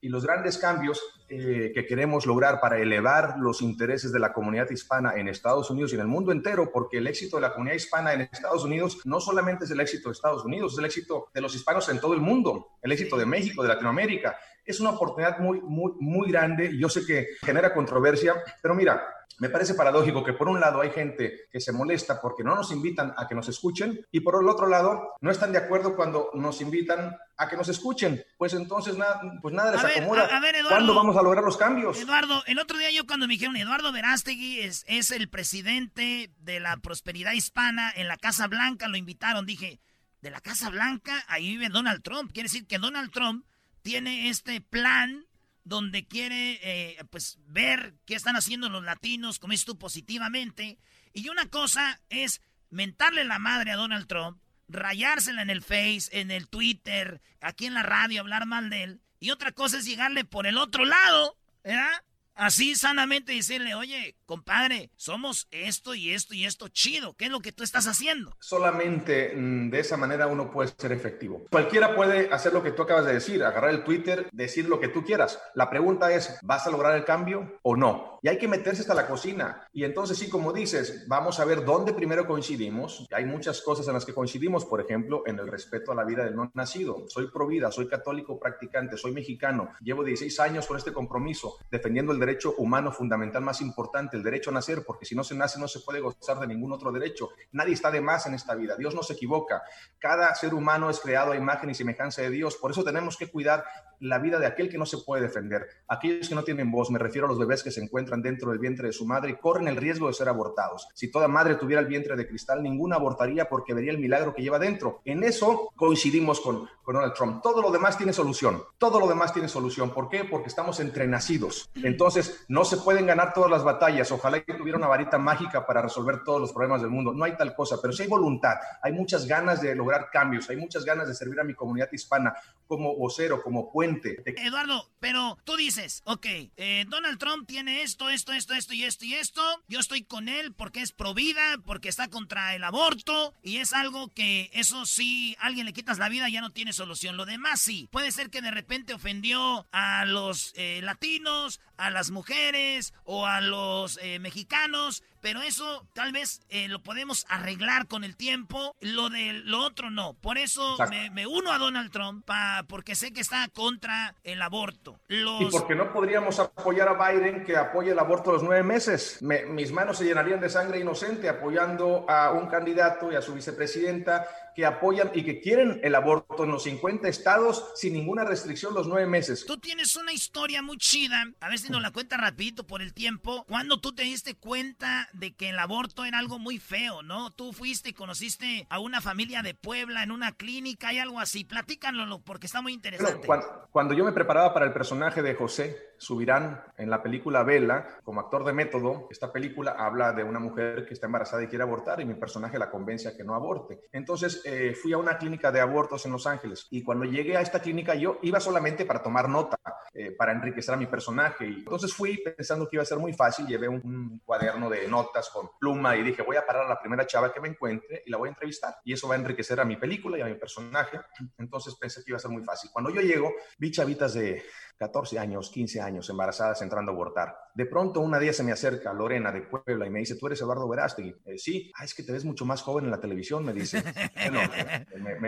y los grandes cambios eh, que queremos lograr para elevar los intereses de la comunidad hispana en Estados Unidos y en el mundo entero, porque el éxito de la comunidad hispana en Estados Unidos no solamente es el éxito de Estados Unidos, es el éxito de los hispanos en todo el mundo, el éxito de México, de Latinoamérica. Es una oportunidad muy, muy, muy grande. Yo sé que genera controversia, pero mira, me parece paradójico que por un lado hay gente que se molesta porque no nos invitan a que nos escuchen y por el otro lado no están de acuerdo cuando nos invitan a que nos escuchen. Pues entonces nada, pues nada les acomoda. ¿Cuándo vamos a lograr los cambios? Eduardo, el otro día yo cuando me dijeron Eduardo Verástegui es, es el presidente de la prosperidad hispana en la Casa Blanca, lo invitaron, dije, de la Casa Blanca, ahí vive Donald Trump. Quiere decir que Donald Trump tiene este plan donde quiere eh, pues ver qué están haciendo los latinos, como es tú, positivamente. Y una cosa es mentarle la madre a Donald Trump, rayársela en el Face, en el Twitter, aquí en la radio, hablar mal de él. Y otra cosa es llegarle por el otro lado, ¿verdad? Así sanamente decirle, oye, compadre, somos esto y esto y esto chido. ¿Qué es lo que tú estás haciendo? Solamente mm, de esa manera uno puede ser efectivo. Cualquiera puede hacer lo que tú acabas de decir, agarrar el Twitter, decir lo que tú quieras. La pregunta es, ¿vas a lograr el cambio o no? Y hay que meterse hasta la cocina. Y entonces sí, como dices, vamos a ver dónde primero coincidimos. Hay muchas cosas en las que coincidimos, por ejemplo, en el respeto a la vida del no nacido. Soy pro vida, soy católico practicante, soy mexicano. Llevo 16 años con este compromiso, defendiendo el derecho derecho humano fundamental más importante, el derecho a nacer, porque si no se nace no se puede gozar de ningún otro derecho. Nadie está de más en esta vida, Dios no se equivoca. Cada ser humano es creado a imagen y semejanza de Dios, por eso tenemos que cuidar la vida de aquel que no se puede defender. Aquellos que no tienen voz, me refiero a los bebés que se encuentran dentro del vientre de su madre y corren el riesgo de ser abortados. Si toda madre tuviera el vientre de cristal, ninguna abortaría porque vería el milagro que lleva dentro. En eso coincidimos con, con Donald Trump. Todo lo demás tiene solución. Todo lo demás tiene solución. ¿Por qué? Porque estamos entrenacidos. Entonces, no se pueden ganar todas las batallas. Ojalá que tuviera una varita mágica para resolver todos los problemas del mundo. No hay tal cosa, pero si hay voluntad, hay muchas ganas de lograr cambios, hay muchas ganas de servir a mi comunidad hispana como vocero, como puente mente. Eduardo, pero tú dices, ok, eh, Donald Trump tiene esto, esto, esto, esto y esto y esto. Yo estoy con él porque es pro vida, porque está contra el aborto y es algo que eso sí, alguien le quitas la vida ya no tiene solución. Lo demás sí. Puede ser que de repente ofendió a los eh, latinos, a las mujeres o a los eh, mexicanos, pero eso tal vez eh, lo podemos arreglar con el tiempo. Lo de lo otro no. Por eso me, uno a Donald Trump porque sé que está contra el aborto. Y porque no podríamos apoyar a Biden que apoye el aborto a los nueve meses. mis manos se llenarían de sangre inocente apoyando a un candidato y a su vicepresidenta que apoyan y que quieren el aborto en los 50 estados sin ninguna restricción los nueve meses. Tú tienes una historia muy chida, a ver si nos la cuenta rapidito por el tiempo. Cuando tú te diste cuenta de que el aborto era algo muy feo, ¿no? Tú fuiste y conociste a una familia de Puebla en una clínica y algo así. Platícanlo porque está muy interesante. cuando, yo me preparaba para el personaje de José Subirán en la película Vela, como actor de método, esta película habla de una mujer que está embarazada y quiere abortar y mi personaje la convence a que no aborte. Entonces eh, fui a una clínica de abortos en Los Ángeles y cuando llegué a esta clínica yo iba solamente para tomar nota, eh, para enriquecer a mi personaje. Y entonces fui pensando que iba a ser muy fácil, llevé un, cuaderno de notas con pluma y dije, voy a parar a la primera chava que me encuentre y la voy a entrevistar. Y eso va a enriquecer a mi película y a mi personaje. Entonces pensé que iba a ser muy fácil. Cuando yo llego, vi chavitas de 14 años, 15 años, embarazadas, entrando a abortar. De pronto, una día se me acerca Lorena de Puebla y me dice, ¿tú eres Eduardo Verástegui? Eh, sí, ah, es que te ves mucho más joven en la televisión, me dice. Bueno,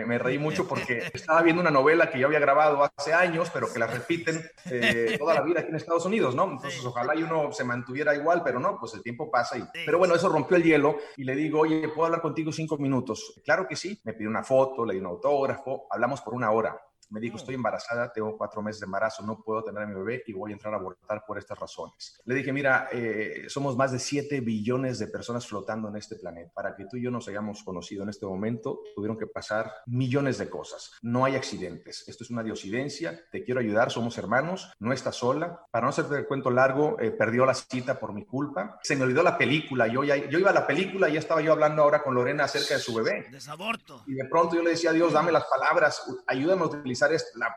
me, reí mucho porque estaba viendo una novela que yo había grabado hace años, pero que la repiten eh, toda la vida aquí en Estados Unidos, ¿no? Entonces, ojalá y uno se mantuviera igual, pero no, pues el tiempo pasa. Y... Pero bueno, eso rompió el hielo y le digo, oye, ¿puedo hablar contigo cinco minutos? Claro que sí. Me pidió una foto, le di un autógrafo, hablamos por una hora. Me dijo, estoy embarazada, tengo cuatro meses de embarazo, no puedo tener a mi bebé y voy a entrar a abortar por estas razones. Le dije, mira, eh, somos más de 7 billones de personas flotando en este planeta. Para que tú y yo nos hayamos conocido en este momento, tuvieron que pasar millones de cosas. No hay accidentes. Esto es una diosidencia. Te quiero ayudar, somos hermanos, no estás sola. Para no hacerte el cuento largo, eh, perdió la cita por mi culpa. Se me olvidó la película. Yo, ya, yo iba a la película y ya estaba yo hablando ahora con Lorena acerca de su bebé. Desaborto. Y de pronto yo le decía a Dios, dame las palabras, ayúdame a utilizar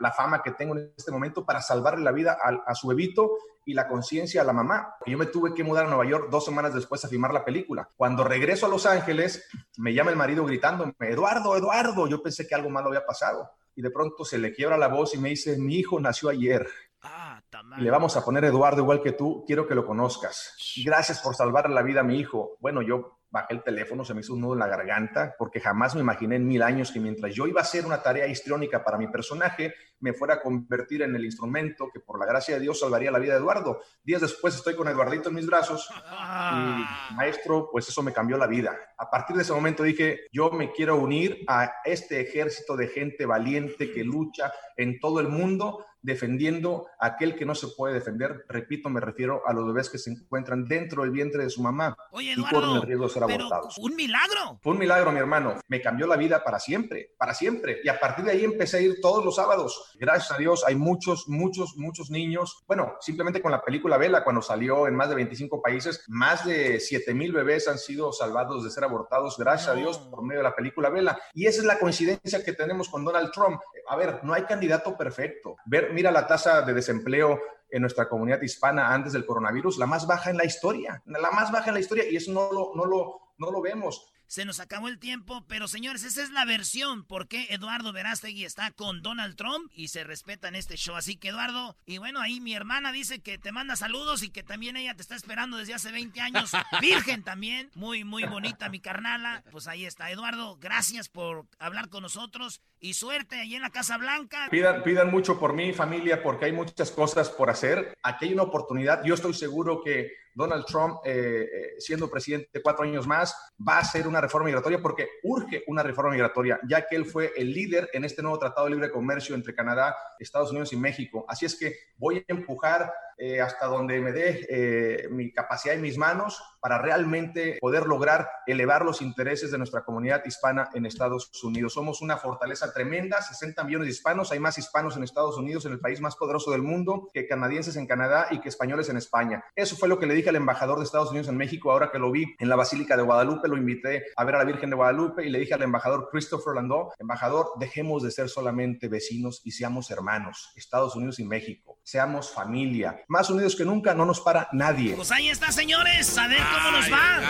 la, fama que tengo en este momento para salvarle la vida a, su bebito y la conciencia a la mamá. Yo me tuve que mudar a Nueva York dos semanas después a filmar la película. Cuando regreso a Los Ángeles, me llama el marido gritando, Eduardo, Eduardo, yo pensé que algo malo había pasado. Y de pronto se le quiebra la voz y me dice, mi hijo nació ayer. Ah, le vamos a poner Eduardo igual que tú, quiero que lo conozcas. Gracias por salvar la vida a mi hijo. Bueno, yo bajé el teléfono, se me hizo un nudo en la garganta, porque jamás me imaginé en mil años que mientras yo iba a hacer una tarea histriónica para mi personaje, me fuera a convertir en el instrumento que por la gracia de Dios salvaría la vida de Eduardo. Días después estoy con Eduardito en mis brazos y ah. maestro, pues eso me cambió la vida. A partir de ese momento dije, yo me quiero unir a este ejército de gente valiente que lucha en todo el mundo defendiendo a aquel que no se puede defender. Repito, me refiero a los bebés que se encuentran dentro del vientre de su mamá y corren el riesgo de ser abortados. Un milagro. Fue un milagro, mi hermano. Me cambió la vida para siempre, para siempre. Y a partir de ahí empecé a ir todos los sábados. Gracias a Dios, hay muchos, muchos, muchos niños. Bueno, simplemente con la película Vela, cuando salió en más de 25 países, más de 7 mil bebés han sido salvados de ser abortados, gracias a Dios, por medio de la película Vela. Y esa es la coincidencia que tenemos con Donald Trump. A ver, no hay candidato perfecto. Ver, mira la tasa de desempleo en nuestra comunidad hispana antes del coronavirus, la más baja en la historia, la más baja en la historia, y eso no lo, no lo, no lo vemos. Se nos acabó el tiempo, pero señores, esa es la versión por qué Eduardo Verástegui está con Donald Trump y se respeta en este show. Así que Eduardo, y bueno, ahí mi hermana dice que te manda saludos y que también ella te está esperando desde hace 20 años. Virgen también, muy, muy bonita mi carnala. Pues ahí está. Eduardo, gracias por hablar con nosotros y suerte ahí en la Casa Blanca. Pidan, pidan mucho por mí, familia, porque hay muchas cosas por hacer. Aquí hay una oportunidad. Yo estoy seguro que Donald Trump, eh, eh, siendo presidente cuatro años más, va a hacer una reforma migratoria porque urge una reforma migratoria, ya que él fue el líder en este nuevo Tratado de Libre Comercio entre Canadá, Estados Unidos y México. Así es que voy a empujar eh, hasta donde me dé mi capacidad y mis manos para realmente poder lograr elevar los intereses de nuestra comunidad hispana en Estados Unidos. Somos una fortaleza tremenda, 60 millones de hispanos, hay más hispanos en Estados Unidos, en el país más poderoso del mundo, que canadienses en Canadá y que españoles en España. Eso fue lo que le dije dije al embajador de Estados Unidos en México, ahora que lo vi en la Basílica de Guadalupe, lo invité a ver a la Virgen de Guadalupe y le dije al embajador Christopher Landau, embajador, dejemos de ser solamente vecinos y seamos hermanos, Estados Unidos y México, seamos familia, más unidos que nunca, no nos para nadie. Pues ahí está, señores, a ver cómo nos va.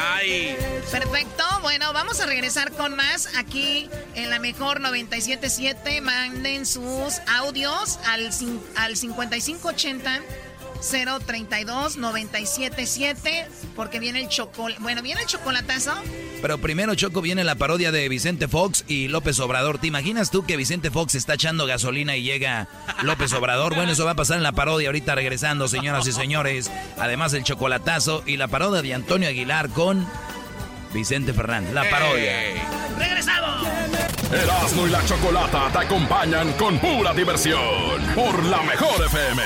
Perfecto, bueno, vamos a regresar con más aquí en la mejor 977. Manden sus audios al, al 5580. 032 977 porque viene el chocolate. Bueno, viene el chocolatazo. Pero primero, Choco, viene la parodia de Vicente Fox y López Obrador. ¿Te imaginas tú que Vicente Fox está echando gasolina y llega López Obrador? Bueno, eso va a pasar en la parodia ahorita regresando, señoras y señores. Además, el chocolatazo y la parodia de Antonio Aguilar con Vicente Fernández. La parodia. ¡Regresamos! Erasmo y la Chocolata te acompañan con pura diversión por la mejor FM.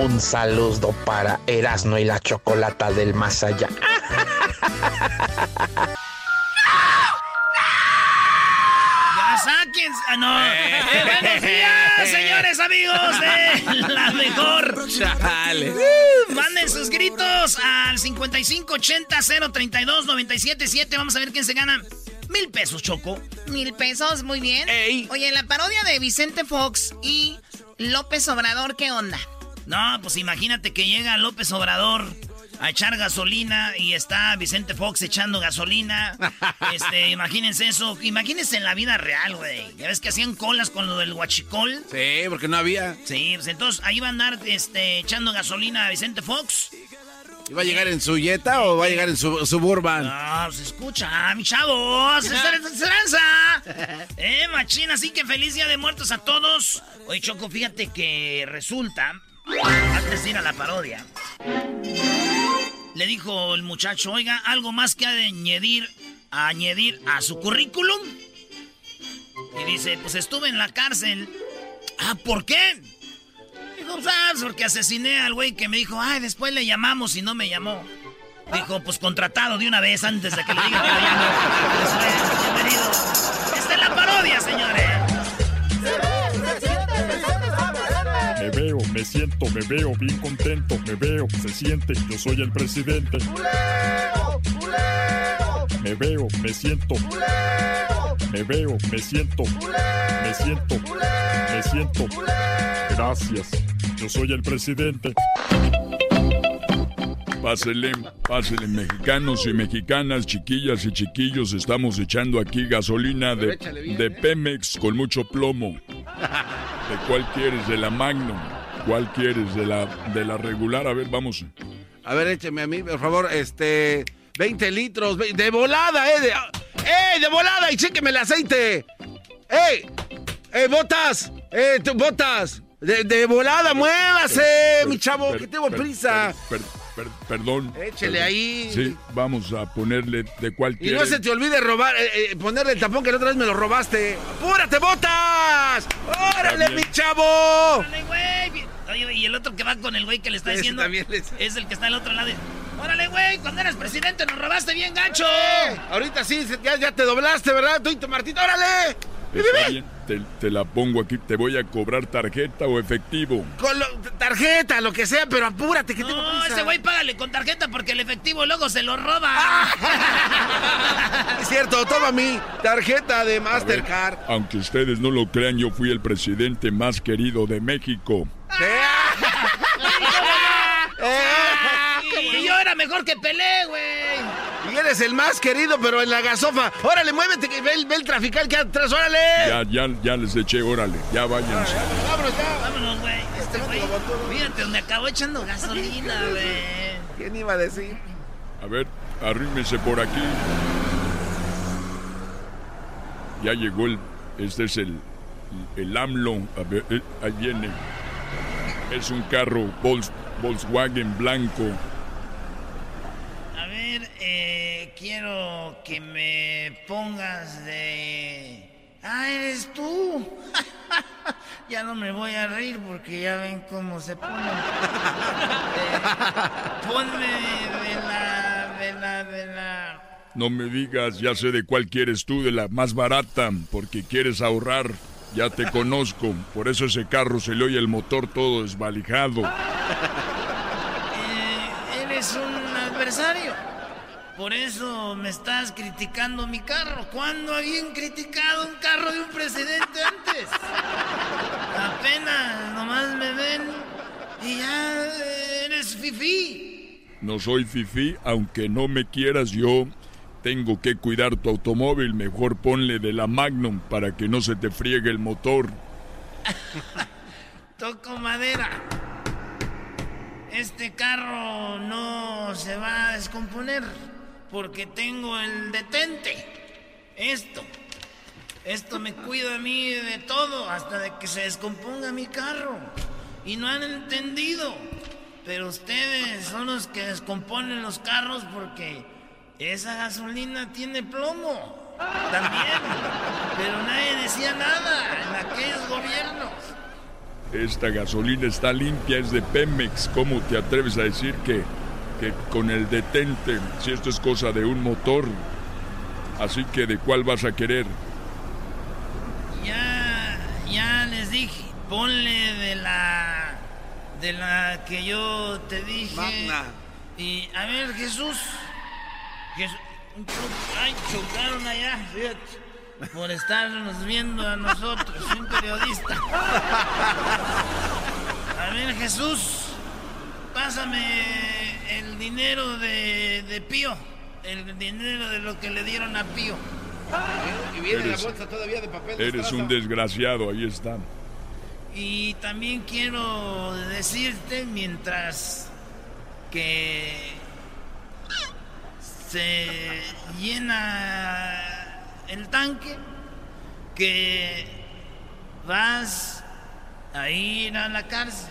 Un saludo para Erasmo y la Chocolata del más allá. Ya saquen. Ah, no. Eh, buenos días, señores amigos de la mejor. Chale. Manden sus gritos al 5580-032-977. Vamos a ver quién se gana. Mil pesos, Choco. Mil pesos, muy bien. Oye, la parodia de Vicente Fox y López Obrador, ¿qué onda? No, pues imagínate que llega López Obrador a echar gasolina y está Vicente Fox echando gasolina. Este, imagínense eso. Imagínense en la vida real, güey. Ya ves que hacían colas con lo del huachicol. Sí, porque no había. Sí, pues entonces ahí va a andar este, echando gasolina a Vicente Fox. ¿Y va a llegar en su Jetta o va a llegar en su Suburban? No, se escucha, mi chavos. ¡Es esperanza! Eh, machín, así que feliz día de muertos a todos. Oye, Choco, fíjate que resulta, antes de ir a la parodia, le dijo el muchacho, oiga, algo más que añadir, añadir a su currículum. Y dice, pues estuve en la cárcel. Ah, ¿por qué? Dijo, ¿sabes? Porque asesiné al güey que me dijo, ay, después le llamamos y no me llamó. Dijo, pues contratado de una vez antes de que le diga que le llamo. Bienvenido. Esta es la parodia, señores. Me siento, me veo bien contento, me veo, se siente, yo soy el presidente. Me veo, me siento. Me veo, me siento. Me siento. Me siento. Gracias. Yo soy el presidente. Pásele, pásele, mexicanos y mexicanas, chiquillas y chiquillos, estamos echando aquí gasolina de, de Pemex con mucho plomo. ¿De cuál quieres? ¿De la Magnum? ¿Cuál quieres? ¿De la, de la regular? A ver, vamos. A ver, écheme a mí, por favor, este... 20 litros, de volada, eh. De, ¡Eh, de volada! Y chéqueme el aceite. ¡Ey! ¡Eh, botas! ¡Eh, botas! De, de volada, muévase, mi chavo, que tengo Per- prisa. Per- per- perdón. Échele perdón. ahí. Sí, vamos a ponerle de cuál Y no se te olvide robar, eh, eh, ponerle el tapón que la otra vez me lo robaste. ¡Apúrate, botas! ¡Órale, mi chavo! ¡Órale, güey! Oye, y el otro que va con el güey que le está diciendo también les- es el que está al otro lado. ¡Órale, güey! Cuando eras presidente nos robaste bien gacho. Eh, ahorita sí, ya, ya te doblaste, ¿verdad? Tú y tu Martito, órale. Está bien, te, te la pongo aquí. ¿Te voy a cobrar tarjeta o efectivo? Con lo- tarjeta, lo que sea, pero apúrate, que tengo No, prisa. ese güey págale con tarjeta porque el efectivo luego se lo roba. Ah. Es cierto, toma mi tarjeta de Mastercard. Aunque ustedes no lo crean, yo fui el presidente más querido de México. y yo era mejor que Pelé, güey. Y eres el más querido, pero en la gasofa. Órale, muévete, que ve el, ve el trafical que atrás, órale. Ya, ya, ya les eché, órale, ya váyanse. Vámonos ya. Vámonos, güey. Este güey. Fíjate, me acabó echando gasolina, güey. ¿Quién iba a decir? A ver, arrímese por aquí. Ya llegó el. Este es el. El AMLO. A ver, eh, ahí viene. Es un carro Volks- Volkswagen blanco. A ver, eh, quiero que me pongas de... Ah, eres tú. ya no me voy a reír porque ya ven cómo se pone. Eh, ponme de la, de la, de la... No me digas, ya sé de cuál quieres tú, de la más barata, porque quieres ahorrar. Ya te conozco, por eso ese carro se le oye el motor todo desvalijado. Eh, eres un adversario. Por eso me estás criticando mi carro. ¿Cuándo habían criticado un carro de un presidente antes? Apenas nomás me ven y ya eres fifí. No soy fifí, aunque no me quieras yo. Tengo que cuidar tu automóvil, mejor ponle de la Magnum para que no se te friegue el motor. Toco madera. Este carro no se va a descomponer porque tengo el detente. Esto. Esto me cuida a mí de todo hasta de que se descomponga mi carro. Y no han entendido. Pero ustedes son los que descomponen los carros porque esa gasolina tiene plomo. También. Pero nadie decía nada en aquellos gobiernos. Esta gasolina está limpia, es de Pemex. ¿Cómo te atreves a decir que, que con el detente, si esto es cosa de un motor? Así que, ¿de cuál vas a querer? Ya, ya les dije, ponle de la, de la que yo te dije. Magna. Y a ver, Jesús, Jesús ay, chocaron allá, fíjate por estarnos viendo a nosotros, soy un periodista. A ver, Jesús, pásame el dinero de, de Pío, el dinero de lo que le dieron a Pío. Y viene Eres- la bolsa todavía de papel. de Eres un desgraciado, ahí está. Y también quiero decirte mientras que se llena el tanque que vas a ir a la cárcel.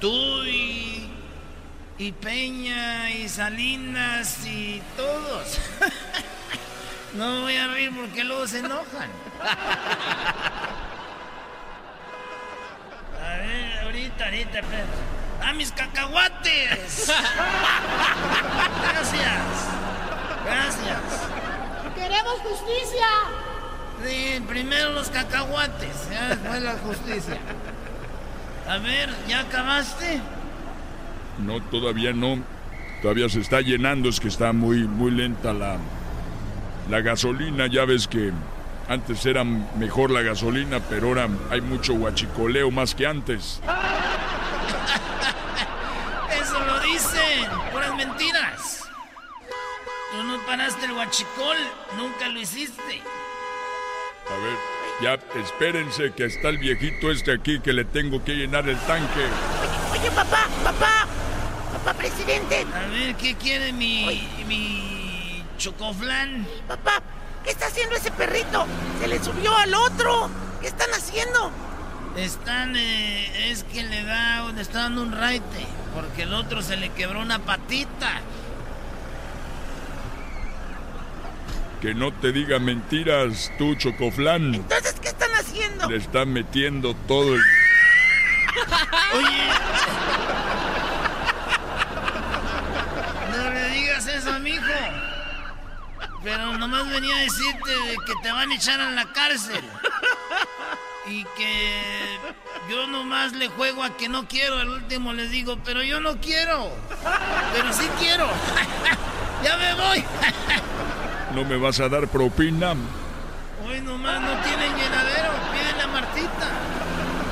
Tú y, y Peña y Salinas y todos. No me voy a reír porque luego se enojan. A ver, ahorita, ahorita, espérate. ¡A mis cacahuates! Gracias. Gracias. ¡Queremos justicia! Sí, primero los cacahuates, ya después la justicia. A ver, ¿ya acabaste? No, todavía no. Todavía se está llenando, es que está muy, muy lenta la, la gasolina. Ya ves que antes era mejor la gasolina, pero ahora hay mucho guachicoleo más que antes. Eso lo dicen, puras mentiras. Tú no paraste el guachicol, nunca lo hiciste. A ver, ya espérense que está el viejito este aquí que le tengo que llenar el tanque. Oye, papá, papá, papá presidente. A ver, ¿qué quiere mi, mi chocoflán? Papá, ¿qué está haciendo ese perrito? Se le subió al otro. ¿Qué están haciendo? Están, eh, es que le da, le está dando un raite, porque el otro se le quebró una patita. Que no te diga mentiras, tú, Chocoflán. Entonces, ¿qué están haciendo? Le están metiendo todo el... Oye. No le digas eso a mi hijo. Pero nomás venía a decirte de que te van a echar a la cárcel. Y que yo nomás le juego a que no quiero. Al último les digo, pero yo no quiero. Pero sí quiero. ya me voy. ¿No me vas a dar propina? Hoy nomás no tienen llenadero. Pídele a Martita.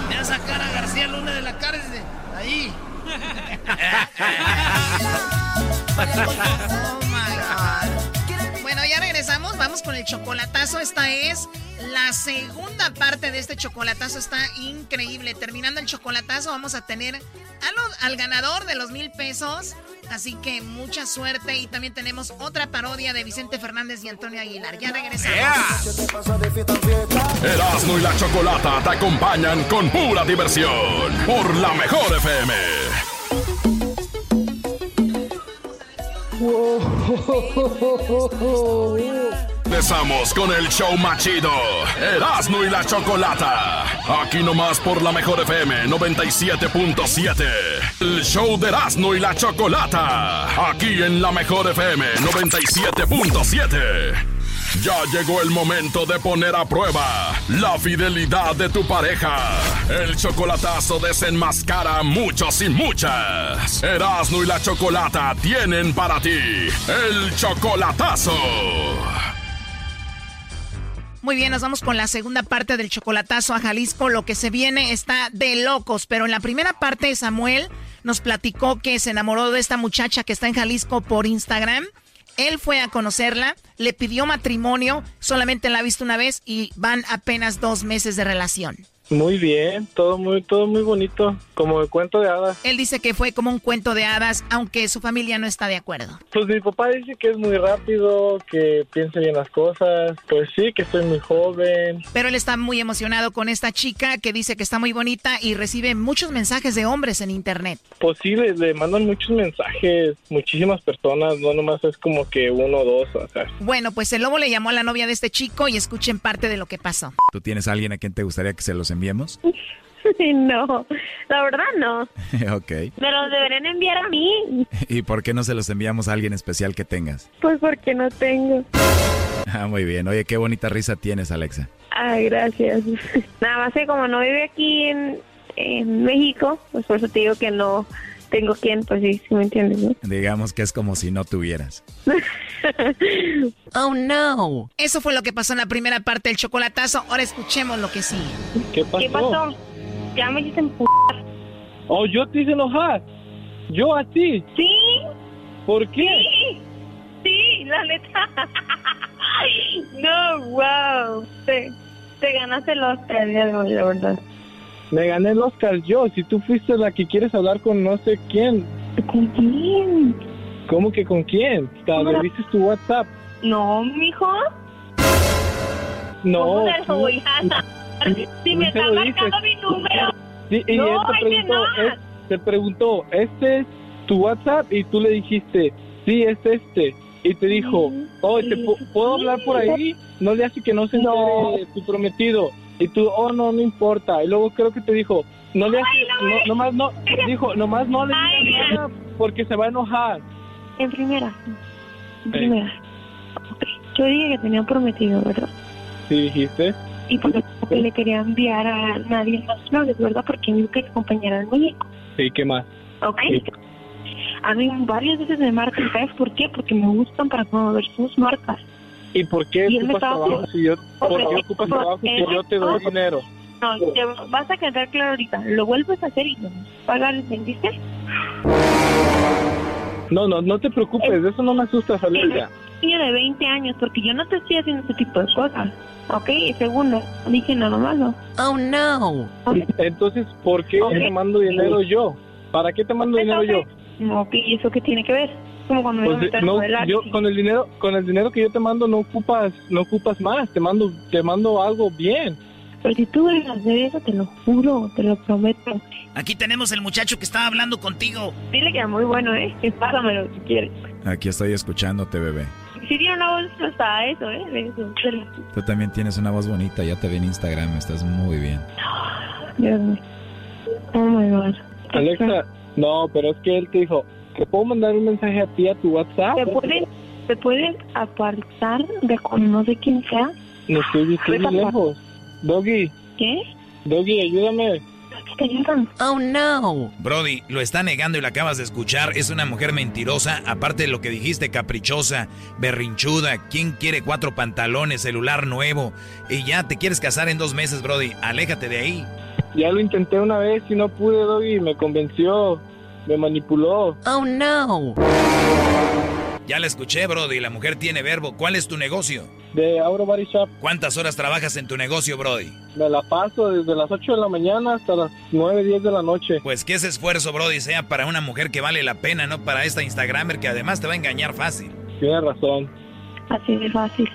Voy a sacar a García Luna de la cárcel. Ahí. Vamos con el chocolatazo. Esta es la segunda parte de este chocolatazo. Está increíble. Terminando el chocolatazo, vamos a tener al ganador de los mil pesos. Así que mucha suerte. Y también tenemos otra parodia de Vicente Fernández y Antonio Aguilar. Ya regresamos. Erasmo y la Chocolata te acompañan con pura diversión por la mejor FM. Empezamos con el show machido. Erasmo y la Chocolata. Aquí nomás por la mejor FM 97.7. El show de Erasmo y la Chocolata. Aquí en la mejor FM 97.7. Ya llegó el momento de poner a prueba la fidelidad de tu pareja. El chocolatazo desenmascara muchos y muchas. Erasmo y la chocolata tienen para ti el chocolatazo. Muy bien, nos vamos con la segunda parte del chocolatazo a Jalisco. Lo que se viene está de locos, pero en la primera parte Samuel nos platicó que se enamoró de esta muchacha que está en Jalisco por Instagram. Él fue a conocerla, le pidió matrimonio, solamente la ha visto una vez y van apenas dos meses de relación. Muy bien, todo muy, todo muy bonito, como el cuento de hadas. Él dice que fue como un cuento de hadas, aunque su familia no está de acuerdo. Pues mi papá dice que es muy rápido, que piense bien las cosas. Pues sí, que estoy muy joven. Pero él está muy emocionado con esta chica que dice que está muy bonita y recibe muchos mensajes de hombres en internet. Pues sí, le, le mandan muchos mensajes, muchísimas personas, no nomás es como que uno o dos, o sea. Bueno, pues el lobo le llamó a la novia de este chico y escuchen parte de lo que pasó. ¿Tú tienes a alguien a quien te gustaría que se los enviemos? No, la verdad no. ok. Me los deberían enviar a mí. ¿Y por qué no se los enviamos a alguien especial que tengas? Pues porque no tengo. Ah, muy bien. Oye, qué bonita risa tienes, Alexa. Ay, gracias. Nada más que como no vive aquí en, en México, pues por eso te digo que no tengo quien, pues sí, sí me entiendes, ¿no? Digamos que es como si no tuvieras. oh no. Eso fue lo que pasó en la primera parte del chocolatazo. Ahora escuchemos lo que sigue. ¿Qué pasó? ¿Qué pasó? Ya me hiciste p Oh, yo te hice enojar. ¿Yo a ti? Sí. ¿Por qué? Sí, sí, la neta. no, wow. Te, te ganaste de hoy, la verdad. Me gané el Oscar yo, si tú fuiste la que quieres hablar con no sé quién. ¿Con quién? ¿Cómo que con quién? ¿Cómo ¿Le viste tu WhatsApp? No, mijo. No. ¿Cómo te tú- lo voy a dar? Si me está marcando mi número. Sí, y No, él te preguntó, él te preguntó, ¿este es tu WhatsApp? Y tú le dijiste, sí, es este. Y te dijo, oh, ¿te pu- ¿puedo hablar por ahí? No le hace que no se entere tu prometido. Y tú, oh, no, no importa. Y luego creo que te dijo, no le no, nomás no, dijo, nomás no le digas nada porque se va a enojar. En primera. En primera. Ok, Yo dije que tenía prometido, ¿verdad? Sí, dijiste. Y porque le quería enviar a nadie más flores, ¿verdad? Porque me que acompañara al México. Sí, ¿qué más? ¿Ok? A mí varias veces me marcan, ¿sabes por qué? Porque me gustan para promover sus marcas. ¿Y por qué Y ocupas trabajo si yo, por qué Porque- ocupas trabajo si yo te doy dinero? No, te vas a quedar claro ahorita. Lo vuelves a hacer y a pagar, ¿entendiste? No, no, no te preocupes, de eso no me asustas, Alexa. niño de 20 años, porque yo no te estoy haciendo ese tipo de cosas. ¿Ok? Y segundo, no dije nada malo. Oh, no. Entonces, ¿por qué te mando dinero yo? ¿Para qué te mando dinero yo? Ok, ¿y eso qué tiene que ver? Como cuando me Pues, meto a no, yo con el dinero, con el dinero que yo te mando no ocupas, no ocupas más, te mando, te mando algo bien. Pero si tú a hacer eso, te lo juro, te lo prometo. Aquí tenemos el muchacho que estaba hablando contigo. Dile que es muy bueno, ¿eh? Pásamelo si quieres. Aquí estoy escuchándote, bebé. Si tiene una voz hasta eso, ¿eh? De eso, Tú también tienes una voz bonita, ya te vi en Instagram, estás muy bien. Dios mío. Oh my God. Alexa, no, pero es que él te dijo, ¿te puedo mandar un mensaje a ti a tu WhatsApp? ¿Te puedes, ¿Te puedes apartar de con no sé quién sea? No estoy, estoy muy lejos. Doggy, ¿Qué? Doggy, ayúdame. ¿Te ayudan? Oh no. Brody, lo está negando y lo acabas de escuchar. Es una mujer mentirosa. Aparte de lo que dijiste, caprichosa, berrinchuda. ¿Quién quiere cuatro pantalones, celular nuevo? Y ya te quieres casar en dos meses, Brody. Aléjate de ahí. Ya lo intenté una vez y no pude, Doggy, me convenció, me manipuló. Oh no. Ya la escuché, Brody. La mujer tiene verbo. ¿Cuál es tu negocio? De Auro Body Shop. ¿Cuántas horas trabajas en tu negocio, Brody? Me la paso desde las 8 de la mañana hasta las 9, 10 de la noche. Pues que ese esfuerzo, Brody, sea para una mujer que vale la pena, no para esta Instagramer que además te va a engañar fácil. Tienes razón. Así de fácil.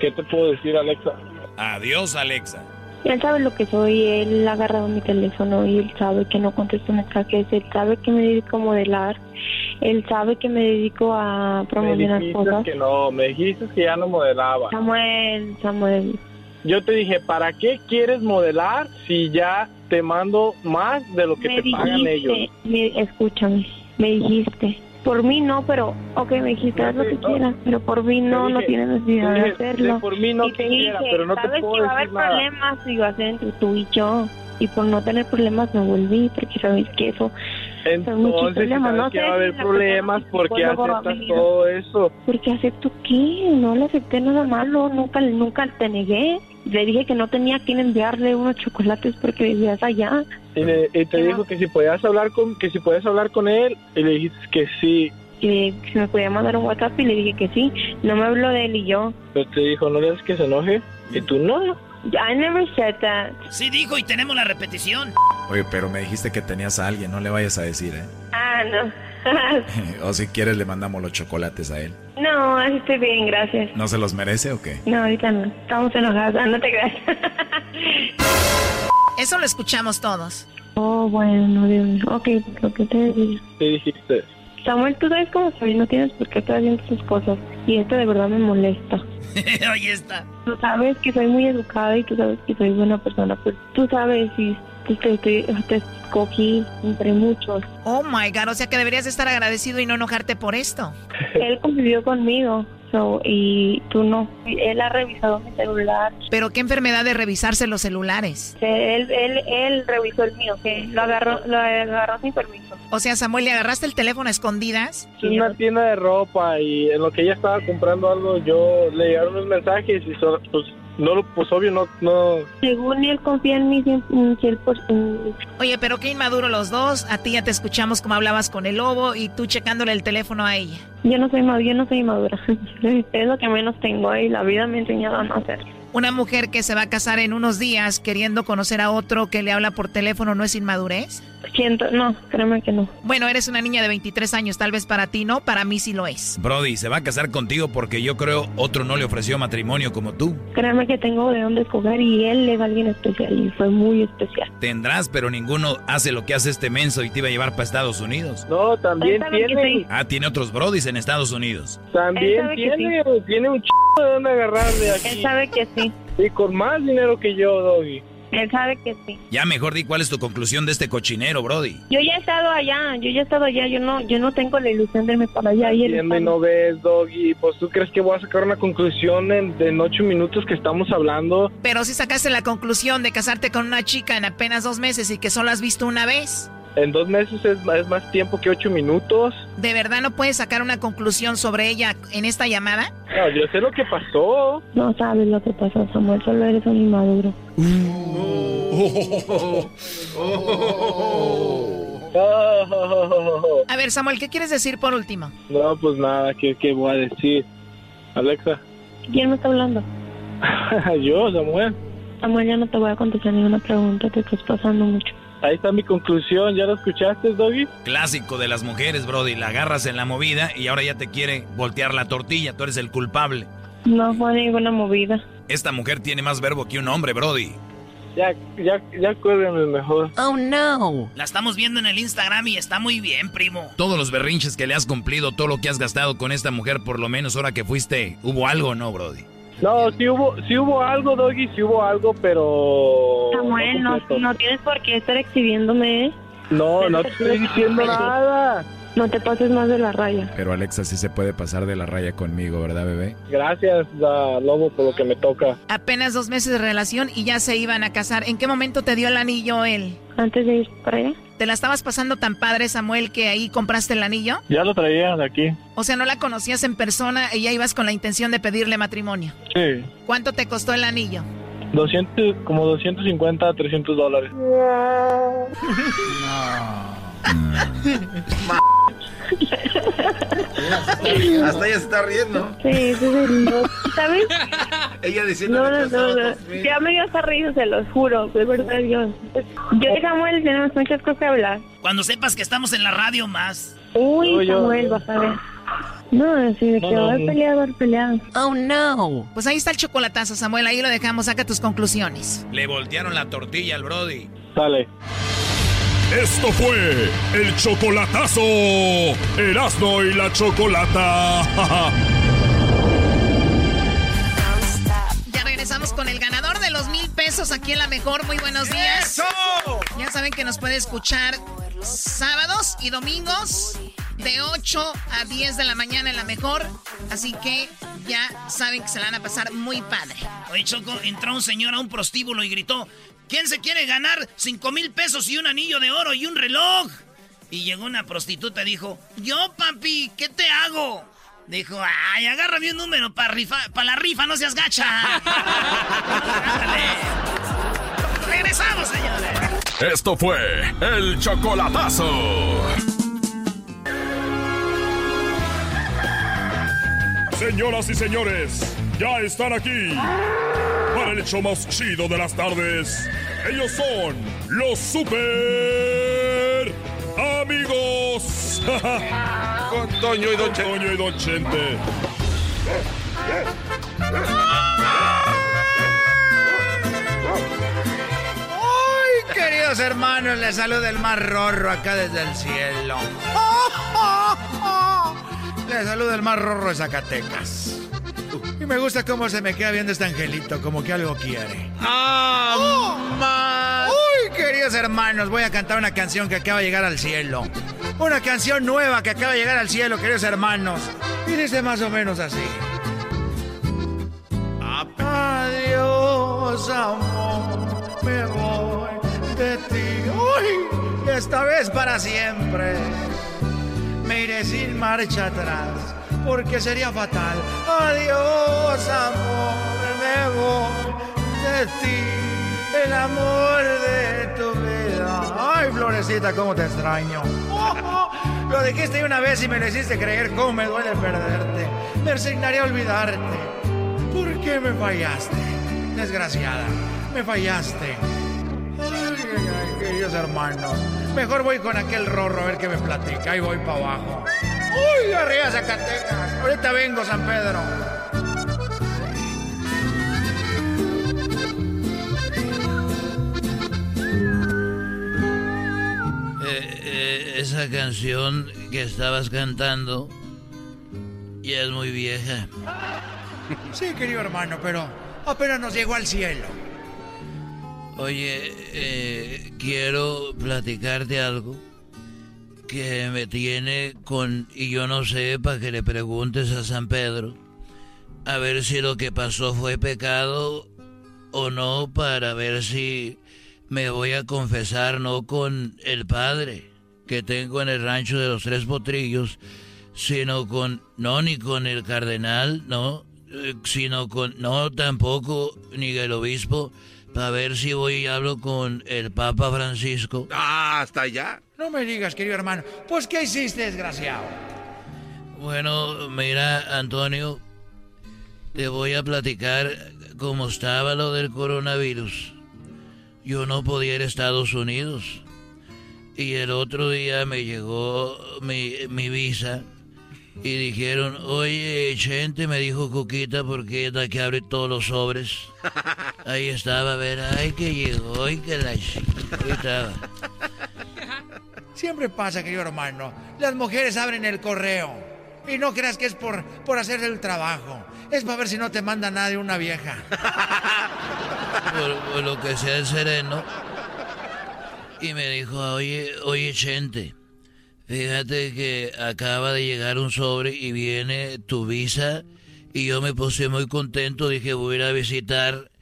¿Qué te puedo decir, Alexa? Adiós, Alexa. Él sabe lo que soy, él ha agarrado mi teléfono y él sabe que no contesto mensajes, él sabe que me dedico a modelar, él sabe que me dedico a Me promocionar dijiste cosas. que no, me dijiste que ya no modelaba. Samuel, Samuel, Yo te dije, ¿para qué quieres modelar si ya te mando más de lo que me te pagan ellos? me- escúchame, me dijiste por mí no, pero, ok, me dijiste, haz lo que quieras, pero por mí no, Te no dije- tienes necesidad te de dije, hacerlo. por mí no y te quisiera, dije, pero no te sabes puedo que va a haber nada. problemas va a ser entre tú y yo. Y por no tener problemas me volví, porque sabes que eso Entonces, si sabes No que va a haber problemas, ¿por qué aceptas todo eso? Porque acepto qué, no le acepté nada malo, nunca, nunca te negué. Le dije que no tenía a quien enviarle unos chocolates porque vivías allá. Y, le- y te dijo que si podías hablar con que si podías hablar con él y le dijiste que sí, Y si me podía mandar un WhatsApp y le dije que sí. No me habló de él y yo. pero te dijo no le que se enoje y tú no. I never said that. Sí dijo y tenemos la repetición. Oye, pero me dijiste que tenías a alguien, no le vayas a decir, ¿eh? Ah, no. o si quieres le mandamos los chocolates a él. no, así estoy bien, gracias. ¿No se los merece o qué? No, ahorita no. Estamos enojados. Ah, no te creas. Eso lo escuchamos todos. oh, bueno, Dios mío. Ok, lo que te decía. ¿Qué dijiste? Samuel, tú sabes cómo soy. No tienes por qué estar haciendo tus cosas. Y esto de verdad me molesta. Ahí está. Tú sabes que soy muy educada y tú sabes que soy buena persona. Pues tú sabes y te, te, te escogí entre muchos. Oh my God, o sea que deberías estar agradecido y no enojarte por esto. Él convivió conmigo. So, y tú no. Él ha revisado mi celular. Pero qué enfermedad de revisarse los celulares. Él, él, él revisó el mío, que lo agarró, lo agarró sin permiso. O sea, Samuel, ¿le agarraste el teléfono a escondidas? Es una tienda de ropa y en lo que ella estaba comprando algo yo le llegaron unos mensajes y so- pues no lo- pues obvio no no Según él confía en mí 100%. Oye, pero qué inmaduro los dos. A ti ya te escuchamos como hablabas con el lobo y tú checándole el teléfono a ella. Yo no soy madura, yo no soy madura. es lo que menos tengo y la vida me ha enseñado a no hacerlo. Una mujer que se va a casar en unos días queriendo conocer a otro que le habla por teléfono no es inmadurez. Siento, no, créeme que no. Bueno, eres una niña de 23 años, tal vez para ti no, para mí sí lo es. Brody, se va a casar contigo porque yo creo otro no le ofreció matrimonio como tú. Créeme que tengo de dónde escoger y él es alguien especial y fue muy especial. Tendrás, pero ninguno hace lo que hace este menso y te iba a llevar para Estados Unidos. no también tiene soy- Ah, tiene otros brodis en Estados Unidos. También sabe que tiene tiene un chico de dónde agarrar de aquí Él sabe que sí. y con más dinero que yo Doggy Él sabe que sí. Ya mejor di cuál es tu conclusión de este cochinero, Brody. Yo ya he estado allá, yo ya he estado allá, yo no, yo no tengo la ilusión de irme para allá. Y Entiende, no ves Doggy pues tú crees que voy a sacar una conclusión en, en ocho minutos que estamos hablando Pero si sacaste la conclusión de casarte con una chica en apenas dos meses y que solo has visto una vez, en dos meses es, es más tiempo que ocho minutos ¿de verdad no puedes sacar una conclusión sobre ella en esta llamada? no yo sé lo que pasó No sabes lo que pasó, Samuel, solo eres un inmaduro. A ver, Samuel, ¿qué quieres decir por último? No, pues nada, ¿qué, qué voy a decir? Alexa, ¿Quién me está hablando? yo, Samuel. Samuel, ya no te voy a contestar ninguna pregunta, te estás pasando mucho. Ahí está mi conclusión, ¿ya lo escuchaste, Doggy? Clásico de las mujeres, Brody. La agarras en la movida y ahora ya te quiere voltear la tortilla. Tú eres el culpable. No fue ninguna movida. Esta mujer tiene más verbo que un hombre, Brody. Ya, ya, ya cuélgame mejor. Oh no. La estamos viendo en el Instagram y está muy bien, primo. Todos los berrinches que le has cumplido, todo lo que has gastado con esta mujer, por lo menos ahora que fuiste, ¿hubo algo o no, Brody? No, sí hubo, sí hubo algo, Doggy, sí hubo algo, pero... Samuel, no, no tienes por qué estar exhibiéndome, ¿eh? No, no te estoy diciendo nada. No te pases más de la raya. Pero Alexa sí se puede pasar de la raya conmigo, ¿verdad, bebé? Gracias, ah, Lobo, por lo que me toca. Apenas dos meses de relación y ya se iban a casar. ¿En qué momento te dio el anillo él? Antes de ir para allá. ¿Te la estabas pasando tan padre, Samuel, que ahí compraste el anillo? Ya lo traía de aquí. O sea, no la conocías en persona y ya ibas con la intención de pedirle matrimonio. Sí. ¿Cuánto te costó el anillo? 200, como 250, 300 dólares. Hasta ella se está riendo. Sí, ese es el ¿sabes? Ella diciendo No, no, no, no. Ya me dio hasta risa, se los juro, de verdad, Dios. Yo y Samuel tenemos muchas cosas que hablar. Cuando sepas que estamos en la radio más. Uy, No, yo- Samuel, vas a ver. No, así de que no, va a pelear, va a pelear. Oh, no. Pues ahí está el chocolatazo, Samuel. Ahí lo dejamos. Saca tus conclusiones. Le voltearon la tortilla al Brody. Sale. Esto fue el chocolatazo. Erasno y la chocolata. Ya regresamos con el ganador de los mil pesos aquí en La Mejor. Muy buenos días. Ya saben que nos puede escuchar sábados y domingos de 8 a 10 de la mañana en la mejor. Así que ya saben que se la van a pasar muy padre. Oye, Choco, entró un señor a un prostíbulo y gritó: ¿Quién se quiere ganar 5 mil pesos y un anillo de oro y un reloj? Y llegó una prostituta y dijo: Yo, papi, ¿qué te hago? Dijo, ay, agárrame un número para la rifa, no seas gacha. Regresamos, señores. Esto fue el chocolatazo. Señoras y señores, ya están aquí el hecho más chido de las tardes. Ellos son los super amigos. Con Toño y Don Chente. Toño y Don Chente. ¡Ay, queridos hermanos! Les saluda el más rorro acá desde el cielo. Les saluda el más rorro de Zacatecas. Me gusta cómo se me queda viendo este angelito, como que algo quiere. ¡Ah! ¡Uy, queridos hermanos! Voy a cantar una canción que acaba de llegar al cielo. Una canción nueva que acaba de llegar al cielo, queridos hermanos. Y dice más o menos así. Adiós, amor, me voy de ti. ¡Uy! Esta vez para siempre. Me iré sin marcha atrás, porque sería fatal. Adiós, amor, me voy de ti. El amor de tu vida. Ay, Florecita, cómo te extraño. Lo dijiste una vez y me lo hiciste creer cómo me duele perderte. Me resignaría a olvidarte. ¿Por qué me fallaste? Desgraciada, me fallaste. Ay, ay, ay, queridos hermanos. Mejor voy con aquel rorro a ver qué me platica. Ahí voy para abajo. ¡Uy, arriba Zacatecas! Ahorita vengo, San Pedro. Eh, eh, esa canción que estabas cantando ya es muy vieja. Sí, querido hermano, pero apenas nos llegó al cielo. Oye, eh, quiero platicarte algo que me tiene con... Y yo no sé, para que le preguntes a San Pedro, a ver si lo que pasó fue pecado o no, para ver si me voy a confesar no con el padre que tengo en el rancho de los tres potrillos, sino con... No, ni con el cardenal, no, eh, sino con... No, tampoco, ni el obispo para ver si voy y hablo con el Papa Francisco. Ah, hasta allá. No me digas, querido hermano. Pues, ¿qué hiciste, desgraciado? Bueno, mira, Antonio, te voy a platicar cómo estaba lo del coronavirus. Yo no podía ir a Estados Unidos. Y el otro día me llegó mi, mi visa y dijeron, oye, gente, me dijo Cuquita, porque es la que abre todos los sobres. Ahí estaba, a ver, ay, que llegó, y que la... Ahí estaba. Siempre pasa, querido hermano. Las mujeres abren el correo. Y no creas que es por, por hacer el trabajo. Es para ver si no te manda nadie una vieja. Por, por lo que sea el sereno. Y me dijo, oye, oye, gente. Fíjate que acaba de llegar un sobre y viene tu visa y yo me puse muy contento. Dije voy a ir a visitar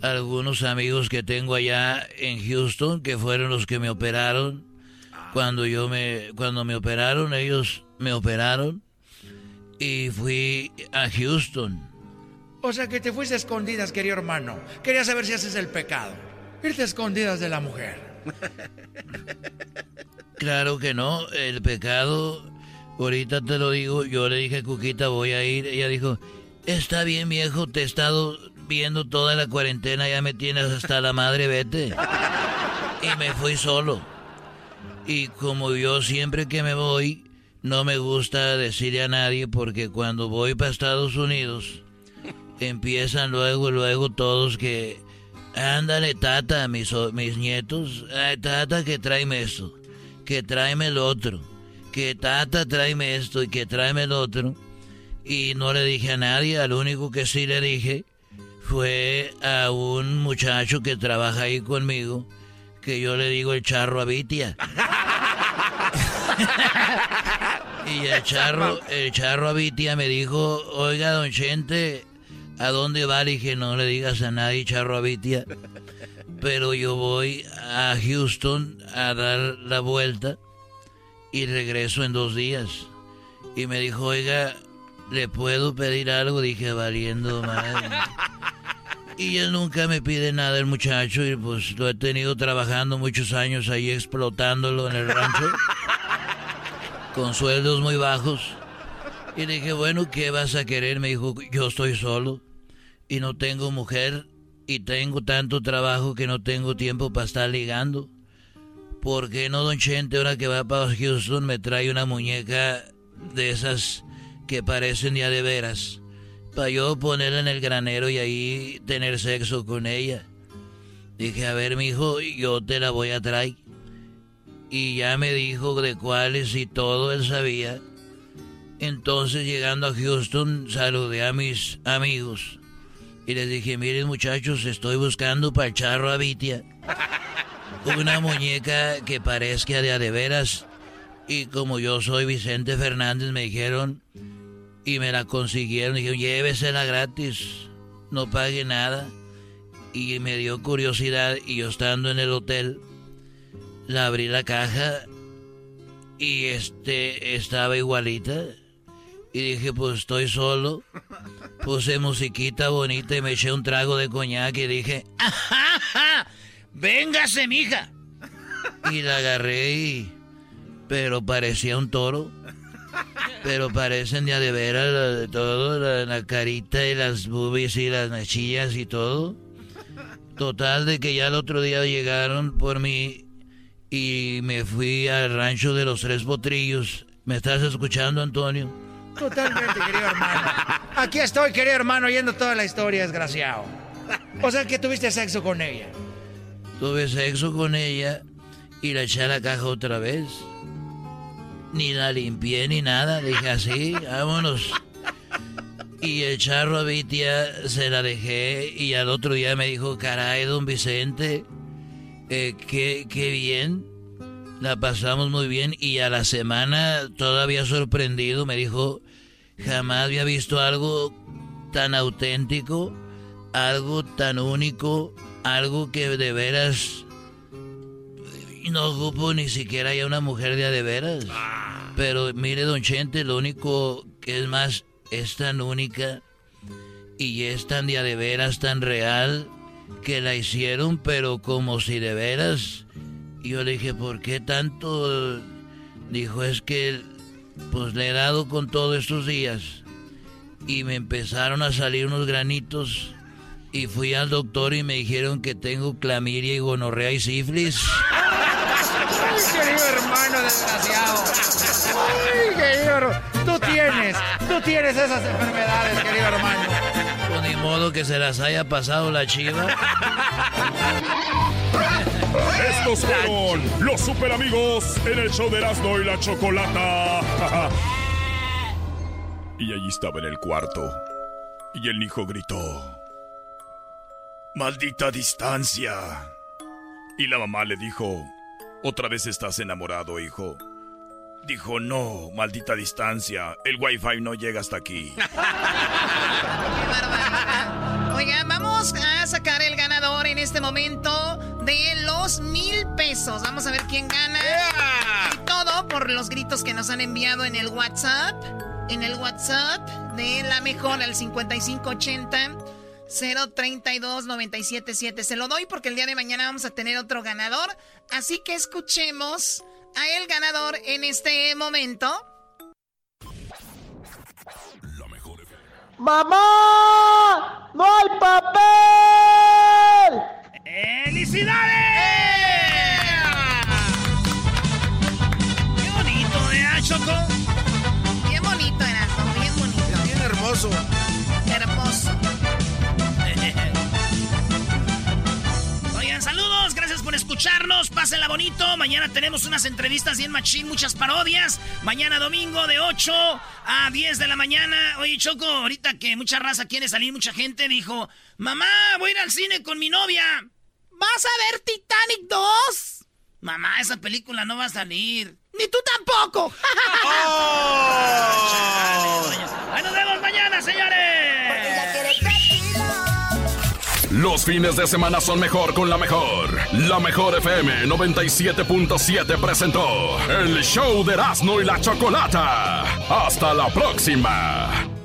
a algunos amigos que tengo allá en Houston que fueron los que me operaron. Cuando yo me cuando me operaron ellos me operaron y fui a Houston. O sea que te fuiste a escondidas, querido hermano. Quería saber si haces el pecado. Irte a escondidas de la mujer. Claro que no, el pecado, ahorita te lo digo, yo le dije a Cuquita voy a ir, ella dijo, está bien viejo, te he estado viendo toda la cuarentena, ya me tienes hasta la madre, vete. Y me fui solo. Y como yo siempre que me voy, no me gusta decirle a nadie porque cuando voy para Estados Unidos, empiezan luego, luego todos que, ándale, tata, mis, mis nietos, ay, tata, que tráeme esto que tráeme el otro, que tata tráeme esto y que tráeme el otro. Y no le dije a nadie, al único que sí le dije fue a un muchacho que trabaja ahí conmigo, que yo le digo el charro a Vitia. Y el charro, el charro Abitia me dijo, oiga, don Chente, ¿a dónde va? Le dije, no le digas a nadie, charro Abitia. Pero yo voy a Houston a dar la vuelta y regreso en dos días. Y me dijo, oiga, ¿le puedo pedir algo? Dije, valiendo madre. Y él nunca me pide nada el muchacho y pues lo he tenido trabajando muchos años ahí explotándolo en el rancho. con sueldos muy bajos. Y le dije, bueno, ¿qué vas a querer? Me dijo, yo estoy solo y no tengo mujer y tengo tanto trabajo que no tengo tiempo para estar ligando. ¿Por qué no, don Chente, ahora que va para Houston, me trae una muñeca de esas que parecen ya de veras? Para yo ponerla en el granero y ahí tener sexo con ella. Dije, a ver, mijo, yo te la voy a traer. Y ya me dijo de cuáles y todo él sabía. Entonces, llegando a Houston, saludé a mis amigos. Y les dije, miren muchachos, estoy buscando para el charro Abitia. Una muñeca que parezca de a de veras. Y como yo soy Vicente Fernández, me dijeron, y me la consiguieron. Dijeron, llévesela gratis, no pague nada. Y me dio curiosidad y yo estando en el hotel, la abrí la caja y este estaba igualita. Y dije, pues estoy solo. Puse musiquita bonita y me eché un trago de coñac y dije, ¡ajá! ¡Véngase, mija! Y la agarré y... Pero parecía un toro. Pero parecen ya de veras de todo, la, carita y las boobies y las mechillas y todo. Total de que ya el otro día llegaron por mí y me fui al rancho de los tres potrillos. ¿Me estás escuchando, Antonio? Totalmente, querido hermano. Aquí estoy, querido hermano, oyendo toda la historia, desgraciado. O sea que tuviste sexo con ella. Tuve sexo con ella y la eché a la caja otra vez. Ni la limpié ni nada. Dije así, vámonos. Y el charro a Vitia se la dejé y al otro día me dijo, caray, don Vicente, eh, qué, qué bien. La pasamos muy bien y a la semana todavía sorprendido me dijo, jamás había visto algo tan auténtico, algo tan único, algo que de veras no ocupo ni siquiera ya una mujer de de veras. Pero mire, don Chente, lo único que es más, es tan única y es tan de de veras, tan real, que la hicieron, pero como si de veras. Y yo le dije, ¿por qué tanto? Dijo, es que pues le he dado con todos estos días. Y me empezaron a salir unos granitos. Y fui al doctor y me dijeron que tengo clamidia y gonorrea y sífilis. Ay, querido hermano desgraciado. Ay, querido. Tú tienes, tú tienes esas enfermedades, querido hermano. Pues ni modo que se las haya pasado la chiva. Estos fueron los super amigos en el show de Erasmo y la Chocolata. y allí estaba en el cuarto. Y el hijo gritó: ¡Maldita distancia! Y la mamá le dijo: ¿Otra vez estás enamorado, hijo? Dijo, no, maldita distancia. El wifi no llega hasta aquí. Oigan, vamos a sacar el ganador en este momento de los mil pesos. Vamos a ver quién gana. Y todo por los gritos que nos han enviado en el WhatsApp. En el WhatsApp de la mejor al 5580 032 977. Se lo doy porque el día de mañana vamos a tener otro ganador. Así que escuchemos a el ganador en este momento. ¡Mamá! ¡No hay papel! ¡Felicidades! ¡Qué bonito, eh, Choco! Bien bonito, Erasmo, bien bonito. Bien hermoso. Hermoso. por escucharnos. Pásenla bonito. Mañana tenemos unas entrevistas y en machín, muchas parodias. Mañana domingo de 8 a 10 de la mañana. Oye, Choco, ahorita que mucha raza quiere salir, mucha gente dijo: Mamá, voy a ir al cine con mi novia. ¿Vas a ver Titanic 2? Mamá, esa película no va a salir. ¡Ni tú tampoco! ¡Oh! Ahí nos vemos mañana, señores! Los fines de semana son mejor con la mejor. La mejor FM 97.7 presentó el show de Erasmo y la Chocolata. Hasta la próxima.